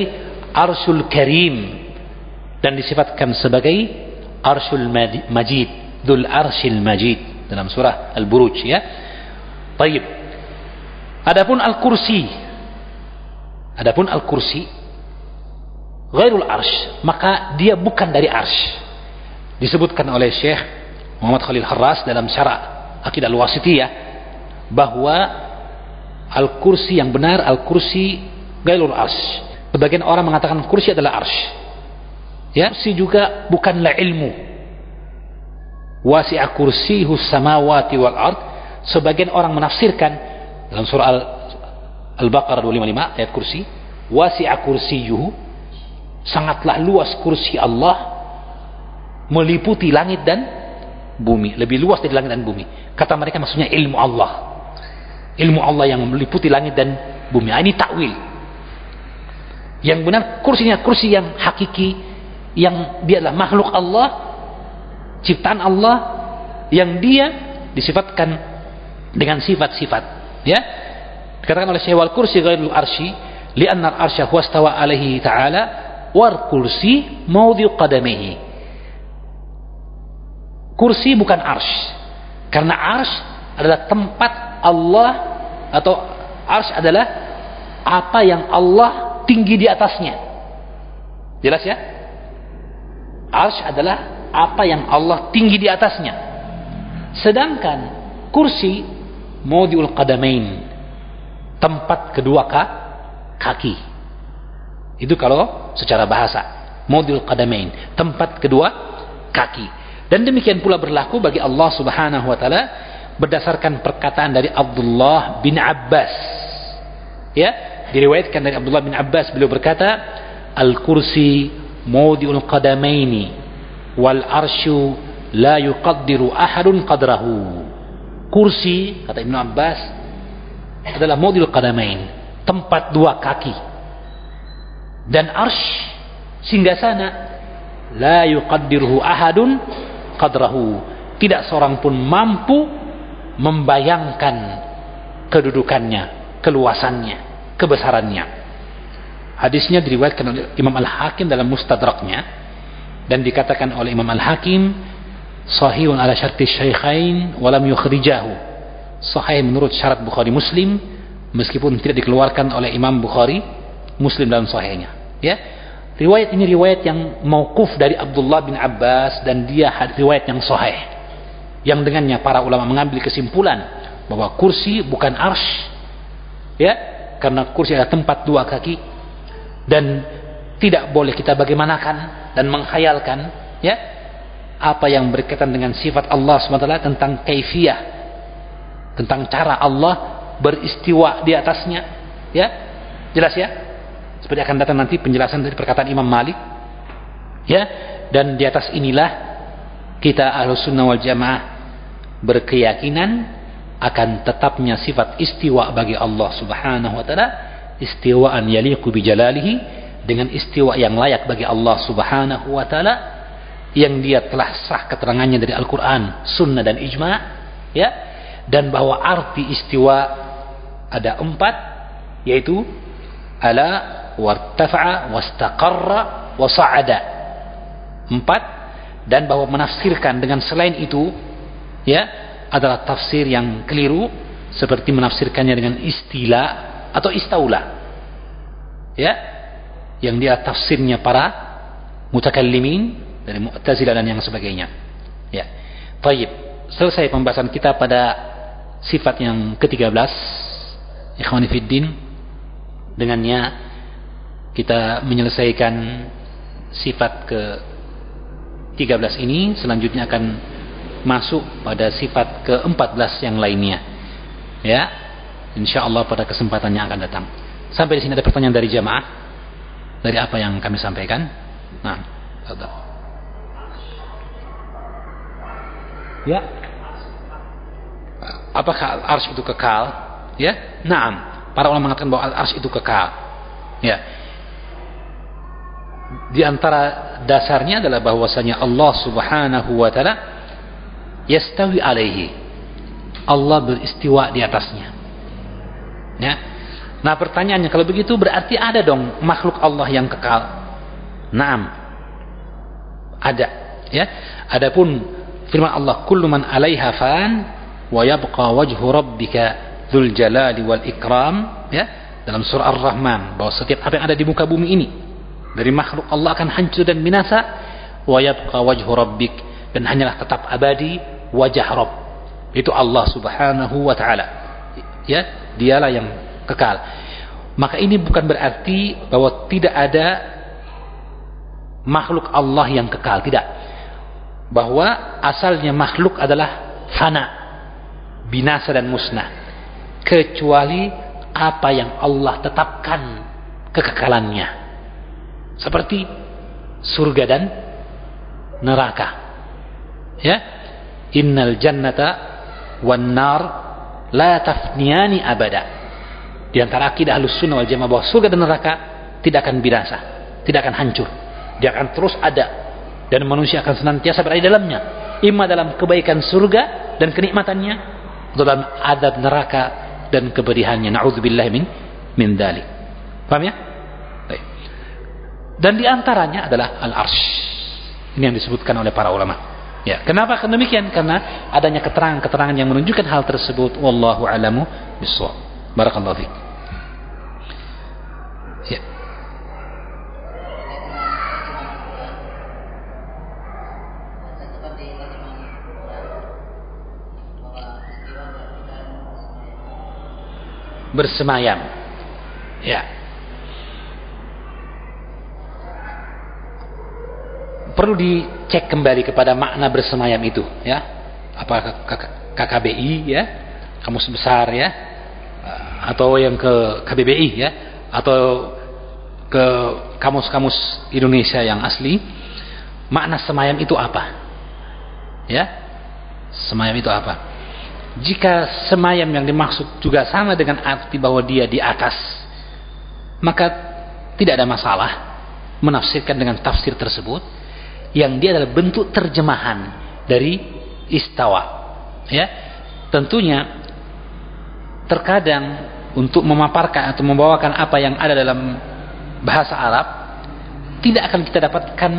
arshul karim. Dan disifatkan sebagai arshul majid. Dul arshil majid. Dalam surah Al-Buruj ya. Baik. Adapun Al-Kursi. Adapun Al-Kursi ghairul arsh maka dia bukan dari arsh disebutkan oleh Syekh Muhammad Khalil Harras dalam syara Aqidah Al-Wasitiyah bahwa al-kursi yang benar al-kursi gailul arsh. Sebagian orang mengatakan kursi adalah arsh. Ya, kursi juga bukanlah ilmu. Wasi'a kursiyyuhu samawati wal ard. Sebagian orang menafsirkan dalam surah Al-Baqarah 255 ayat kursi, wasi'a kursiyyuhu sangatlah luas kursi Allah meliputi langit dan bumi, lebih luas dari langit dan bumi. Kata mereka maksudnya ilmu Allah. Ilmu Allah yang meliputi langit dan bumi. Nah, ini takwil. Yang benar kursinya kursi yang hakiki yang dia adalah makhluk Allah, ciptaan Allah yang dia disifatkan dengan sifat-sifat. Ya. Dikatakan oleh Syekh wal kursi ghairul arsy li'anna al-arsya huwa stawa alaihi ta'ala war kursi mawdi'u qadamihi. Kursi bukan arsh. Karena arsh adalah tempat Allah atau arsh adalah apa yang Allah tinggi di atasnya. Jelas ya? Arsh adalah apa yang Allah tinggi di atasnya. Sedangkan kursi maudiul qadamain. Tempat kedua kaki. Itu kalau secara bahasa. Maudiul qadamain. Tempat kedua kaki. Dan demikian pula berlaku bagi Allah Subhanahu wa taala berdasarkan perkataan dari Abdullah bin Abbas. Ya, diriwayatkan dari Abdullah bin Abbas beliau berkata, "Al-kursi mawdi'ul qadamaini wal arsyu la yuqaddiru ahadun qadrahu." Kursi kata Ibnu Abbas adalah mawdi'ul qadamain, tempat dua kaki. Dan arsh singgah sana la yuqaddiruhu ahadun qadrahu. Tidak seorang pun mampu membayangkan kedudukannya, keluasannya, kebesarannya. Hadisnya diriwayatkan oleh Imam Al-Hakim dalam Mustadraknya dan dikatakan oleh Imam Al-Hakim sahihun ala syarti syaikhain walam yukhrijahu. Sahih menurut syarat Bukhari Muslim meskipun tidak dikeluarkan oleh Imam Bukhari Muslim dalam sahihnya. Ya, Riwayat ini riwayat yang mauquf dari Abdullah bin Abbas dan dia riwayat yang sahih. Yang dengannya para ulama mengambil kesimpulan bahwa kursi bukan arsh. Ya, karena kursi adalah tempat dua kaki dan tidak boleh kita bagaimanakan dan menghayalkan ya apa yang berkaitan dengan sifat Allah SWT tentang kaifiyah tentang cara Allah beristiwa di atasnya ya jelas ya seperti akan datang nanti penjelasan dari perkataan Imam Malik. Ya, dan di atas inilah kita Ahlus Sunnah wal Jamaah berkeyakinan akan tetapnya sifat istiwa bagi Allah Subhanahu wa taala, istiwaan yaliqu bi jalalihi dengan istiwa yang layak bagi Allah Subhanahu wa taala yang dia telah sah keterangannya dari Al-Qur'an, sunnah dan ijma, ya. Dan bahwa arti istiwa ada empat yaitu ala wartafa'a wastaqarra wasa'ada empat dan bahwa menafsirkan dengan selain itu ya adalah tafsir yang keliru seperti menafsirkannya dengan istilah atau istaula ya yang dia tafsirnya para mutakallimin dari mu'tazilah dan yang sebagainya. Ya. Taib. Selesai pembahasan kita pada sifat yang ke-13 ikhwani fiddin dengannya kita menyelesaikan sifat ke 13 ini. Selanjutnya akan masuk pada sifat ke 14 yang lainnya. Ya. Insyaallah pada kesempatan yang akan datang. Sampai di sini ada pertanyaan dari jamaah? Dari apa yang kami sampaikan? Nah ya apakah ars itu kekal ya naam para ulama mengatakan bahwa al-ars itu kekal ya di antara dasarnya adalah bahwasanya Allah Subhanahu wa taala yastawi alaihi. Allah beristiwa di atasnya. Ya. Nah, pertanyaannya kalau begitu berarti ada dong makhluk Allah yang kekal. Naam. Ada, ya. Adapun firman Allah kullu man 'alaiha fan wa yabqa wajhu rabbika dzul jalali wal ikram, ya. Dalam surah Ar-Rahman bahwa setiap apa yang ada di muka bumi ini dari makhluk Allah akan hancur dan binasa wa yabqa wajhu rabbik dan hanyalah tetap abadi wajah Rabb itu Allah subhanahu wa ta'ala Ya, dialah yang kekal. Maka ini bukan berarti bahwa tidak ada makhluk Allah yang kekal, tidak. Bahwa asalnya makhluk adalah fana, binasa dan musnah. Kecuali apa yang Allah tetapkan kekekalannya. Seperti surga dan neraka. Ya. Innal jannata wan nar la tafniyani abada. Di antara akidah Ahlus Sunnah wal Jamaah bahwa surga dan neraka tidak akan binasa, tidak akan hancur. Dia akan terus ada dan manusia akan senantiasa berada di dalamnya. Ima dalam kebaikan surga dan kenikmatannya atau dalam adab neraka dan kepedihannya. Nauzubillah min min dzalik. Paham ya? Baik. Dan di antaranya adalah al-arsy. Ini yang disebutkan oleh para ulama. Ya, kenapa demikian? Karena adanya keterangan-keterangan yang menunjukkan hal tersebut. Wallahu a'lamu bishawab. Barakallahu. Ya. Bersemayam. Ya. perlu dicek kembali kepada makna bersemayam itu ya. Apa KKBI ya. Kamus besar ya. Atau yang ke KBBI ya. Atau ke kamus-kamus Indonesia yang asli. Makna semayam itu apa? Ya. Semayam itu apa jika semayam yang dimaksud juga sama dengan arti bahwa dia di atas maka tidak ada masalah menafsirkan dengan tafsir tersebut yang dia adalah bentuk terjemahan dari istawa. Ya tentunya terkadang untuk memaparkan atau membawakan apa yang ada dalam bahasa Arab tidak akan kita dapatkan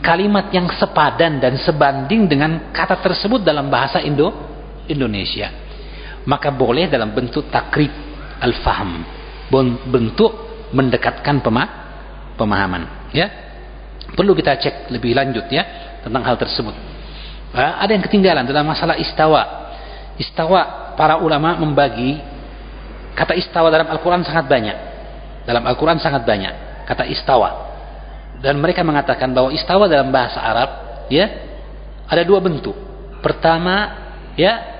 kalimat yang sepadan dan sebanding dengan kata tersebut dalam bahasa Indo Indonesia maka boleh dalam bentuk takrib al-faham bentuk mendekatkan pemahaman ya Perlu kita cek lebih lanjut ya tentang hal tersebut. Ada yang ketinggalan dalam masalah istawa. Istawa para ulama membagi kata istawa dalam Al-Quran sangat banyak. Dalam Al-Quran sangat banyak kata istawa. Dan mereka mengatakan bahwa istawa dalam bahasa Arab ya ada dua bentuk. Pertama ya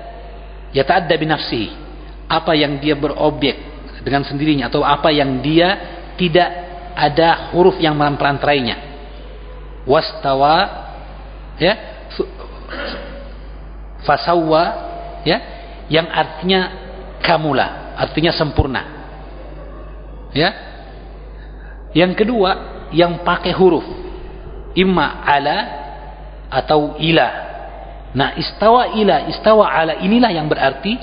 ya ta'adda binafsihi. Apa yang dia berobjek dengan sendirinya atau apa yang dia tidak ada huruf yang merantarainya wastawa ya fasawa ya yang artinya kamula artinya sempurna. Ya. Yang kedua yang pakai huruf imma ala atau ila nah istawa ila istawa ala inilah yang berarti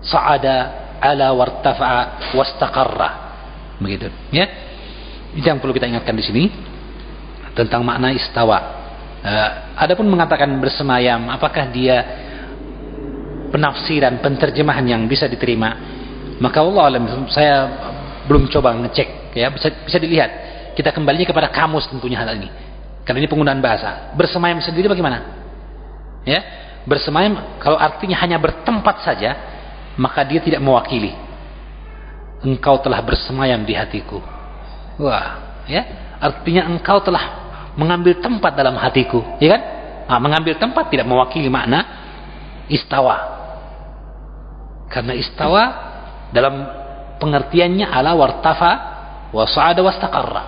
sa'ada ala wartafa'a wastaqarra begitu ya itu yang perlu kita ingatkan di sini tentang makna istawa. Uh, adapun mengatakan bersemayam, apakah dia penafsiran, penterjemahan yang bisa diterima? Maka Allah alam saya belum coba ngecek ya, bisa bisa dilihat. Kita kembalinya kepada kamus tentunya hal ini. Karena ini penggunaan bahasa. Bersemayam sendiri bagaimana? Ya, bersemayam kalau artinya hanya bertempat saja, maka dia tidak mewakili. Engkau telah bersemayam di hatiku Wah, ya. Artinya engkau telah mengambil tempat dalam hatiku, ya kan? Nah, mengambil tempat tidak mewakili makna istawa. Karena istawa dalam pengertiannya ala wartafa wa sa'ada wastaqarra.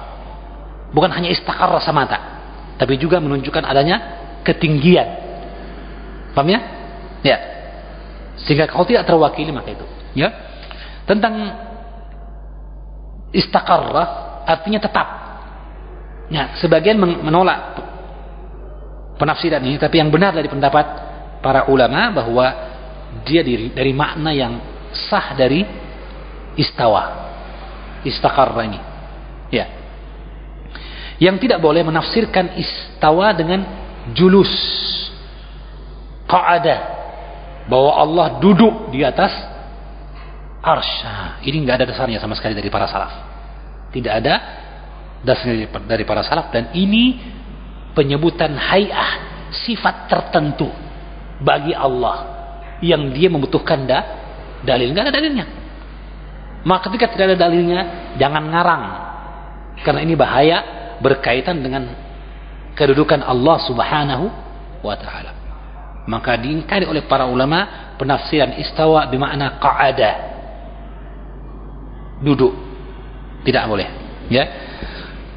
Bukan hanya istaqarra semata, tapi juga menunjukkan adanya ketinggian. Paham ya? Ya. Sehingga kau tidak terwakili maka itu, ya. Tentang istaqarra artinya tetap. Ya, sebagian menolak penafsiran ini, tapi yang benar dari pendapat para ulama bahwa dia dari, dari makna yang sah dari istawa, istaqarra ini. Ya. Yang tidak boleh menafsirkan istawa dengan julus, qa'ada, bahwa Allah duduk di atas arsy. Ini nggak ada dasarnya sama sekali dari para salaf. Tidak ada dasarnya dari para salaf. Dan ini penyebutan hayah sifat tertentu bagi Allah yang dia membutuhkan da dalil. Nggak ada dalilnya. Maka ketika tidak ada dalilnya jangan ngarang. Karena ini bahaya berkaitan dengan kedudukan Allah Subhanahu wa taala. Maka diingkari oleh para ulama penafsiran istawa bermakna qa'ada. Duduk. Tidak boleh. Ya.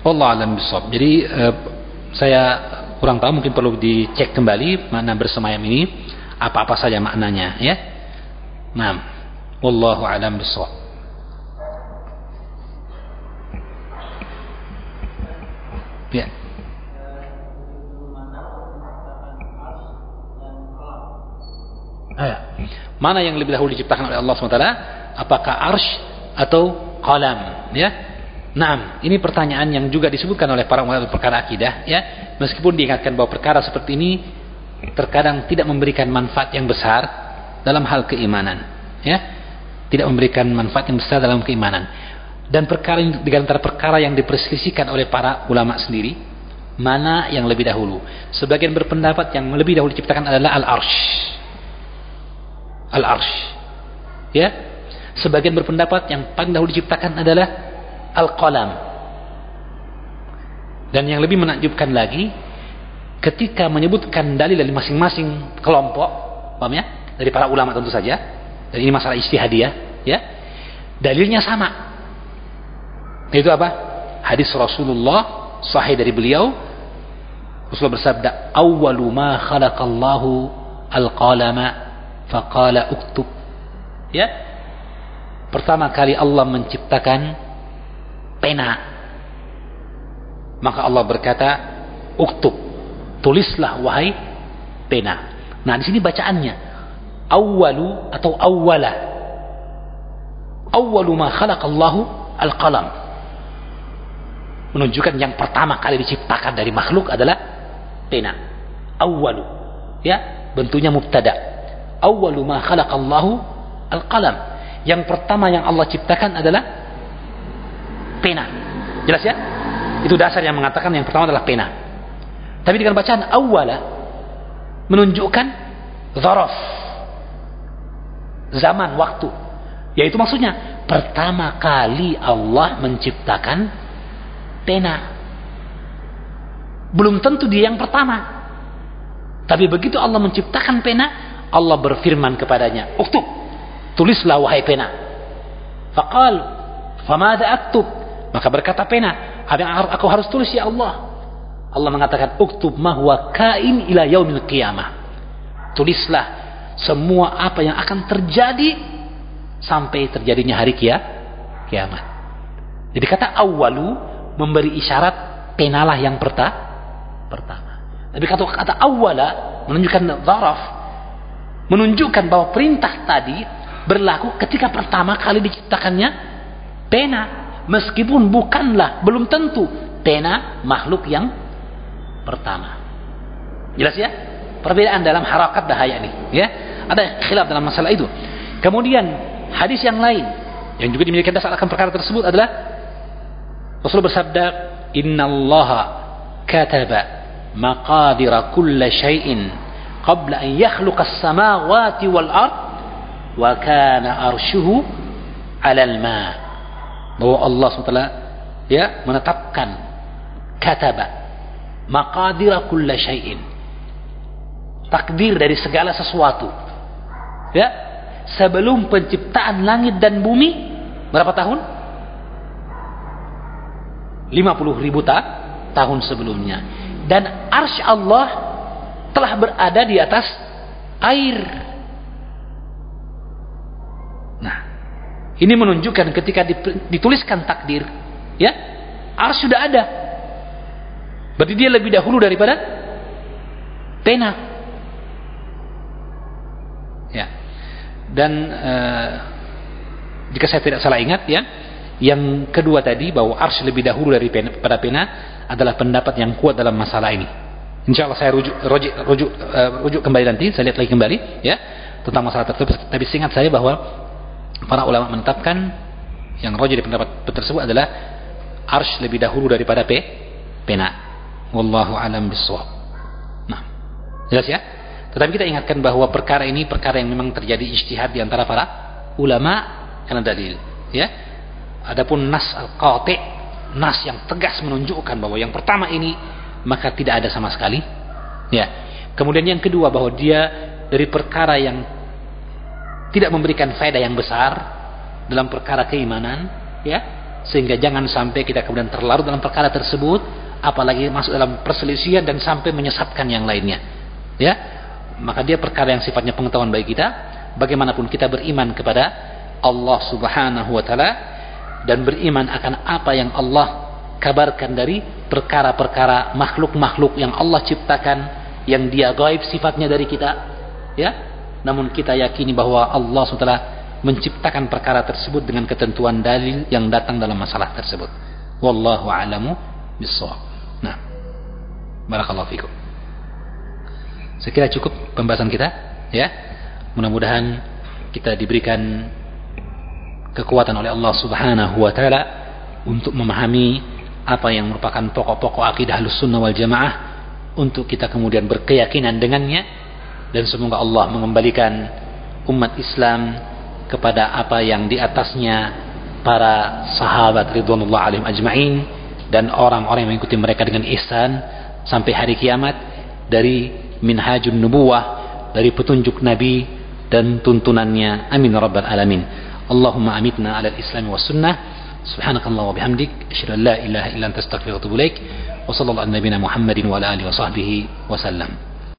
Allah alam bisawab jadi uh, saya kurang tahu mungkin perlu dicek kembali makna bersemayam ini. Apa-apa saja maknanya ya. Nah wallahu alam bisawab ya Ayah. Mana yang lebih dahulu diciptakan oleh Allah SWT? Apakah arsh atau qalam? Ya. Nah, ini pertanyaan yang juga disebutkan oleh para ulama perkara akidah. Ya. Meskipun diingatkan bahwa perkara seperti ini terkadang tidak memberikan manfaat yang besar dalam hal keimanan. Ya. Tidak memberikan manfaat yang besar dalam keimanan. Dan perkara di antara perkara yang diperselisihkan oleh para ulama sendiri, mana yang lebih dahulu? Sebagian berpendapat yang lebih dahulu diciptakan adalah al-arsh al-arsh. Ya. Sebagian berpendapat yang paling dahulu diciptakan adalah al-qalam. Dan yang lebih menakjubkan lagi ketika menyebutkan dalil dari masing-masing kelompok, paham ya? Dari para ulama tentu saja. Dan ini masalah ijtihadiyah, ya. Dalilnya sama. Itu apa? Hadis Rasulullah sahih dari beliau. Rasulullah bersabda, "Awwalu ma khalaqallahu al-qalama faqala uktub. Ya? Pertama kali Allah menciptakan pena. Maka Allah berkata uktub tulislah wahai pena. Nah di sini bacaannya awwalu atau awwala. Awwalu ma khalaqallahu al-qalam menunjukkan yang pertama kali diciptakan dari makhluk adalah pena awwalu ya bentuknya mubtada awwalu ma khalaqallahu al-qalam. Yang pertama yang Allah ciptakan adalah pena. Jelas ya? Itu dasar yang mengatakan yang pertama adalah pena. Tapi dengan bacaan awwala menunjukkan zaraf. Zaman, waktu. Yaitu maksudnya pertama kali Allah menciptakan pena. Belum tentu dia yang pertama. Tapi begitu Allah menciptakan pena, Allah berfirman kepadanya, "Uktub." Tulislah wahai pena. Faqal, "Famada aktub?" Maka berkata pena, "Apa yang aku harus tulis ya Allah?" Allah mengatakan, "Uktub ma huwa kain ila yaumil qiyamah." Tulislah semua apa yang akan terjadi sampai terjadinya hari kia, kiamat. Jadi kata awalu memberi isyarat penalah yang perta, pertama. Tapi kata kata awala menunjukkan zaraf menunjukkan bahwa perintah tadi berlaku ketika pertama kali diciptakannya pena. Meskipun bukanlah belum tentu pena makhluk yang pertama. Jelas ya? Perbedaan dalam harakat bahaya ini ya? Ada khilaf dalam masalah itu. Kemudian hadis yang lain yang juga dimiliki dasar akan perkara tersebut adalah Rasul bersabda innallaha kataba maqadira kulla syai'in qabla an yakhluqa as-samawati wal ard wa kana arshuhu 'alal ma. Bahwa Allah SWT ya menetapkan kataba maqadira kulla syai'in. Takdir dari segala sesuatu. Ya sebelum penciptaan langit dan bumi berapa tahun 50 ribu ta tahun sebelumnya dan arsy Allah telah berada di atas air. Nah, ini menunjukkan ketika dituliskan takdir, ya, ars sudah ada. Berarti dia lebih dahulu daripada pena. Ya. Dan uh, jika saya tidak salah ingat ya, yang kedua tadi bahwa ars lebih dahulu daripada pena adalah pendapat yang kuat dalam masalah ini. Insya Allah saya rujuk, rujuk, rujuk, uh, rujuk kembali nanti, saya lihat lagi kembali, ya, tentang masalah tersebut. Tapi singkat saya bahwa para ulama menetapkan yang roji di pendapat tersebut adalah arsh lebih dahulu daripada p, pena. Wallahu alam biswab. Nah, jelas ya? Tetapi kita ingatkan bahwa perkara ini perkara yang memang terjadi ijtihad di antara para ulama karena dalil. Ya. Adapun nas al-qati, nas yang tegas menunjukkan bahwa yang pertama ini maka tidak ada sama sekali. Ya. Kemudian yang kedua bahwa dia dari perkara yang tidak memberikan faedah yang besar dalam perkara keimanan, ya. Sehingga jangan sampai kita kemudian terlarut dalam perkara tersebut, apalagi masuk dalam perselisihan dan sampai menyesatkan yang lainnya. Ya, maka dia perkara yang sifatnya pengetahuan bagi kita bagaimanapun kita beriman kepada Allah subhanahu wa ta'ala dan beriman akan apa yang Allah kabarkan dari perkara-perkara makhluk-makhluk yang Allah ciptakan yang dia gaib sifatnya dari kita ya. Namun kita yakini bahwa Allah SWT menciptakan perkara tersebut dengan ketentuan dalil yang datang dalam masalah tersebut. Wallahu a'lamu bissawab. Nah barakallahu fikum. Saya cukup pembahasan kita, ya. Mudah-mudahan kita diberikan kekuatan oleh Allah Subhanahu wa taala untuk memahami apa yang merupakan pokok-pokok akidah Ahlussunnah wal Jamaah untuk kita kemudian berkeyakinan dengannya dan semoga Allah mengembalikan umat Islam kepada apa yang di atasnya para sahabat ridwanullah alim ajma'in dan orang-orang yang mengikuti mereka dengan ihsan sampai hari kiamat dari minhajun nubuwah dari petunjuk Nabi dan tuntunannya. Amin rabbal alamin Allahumma amitna ala al-islam wa sunnah subhanakallah wa bihamdik asyhadu an la ilaha illa anta astaghfiruka wa atubu ilaik wa sallallahu ala nabiyyina Muhammadin wa ala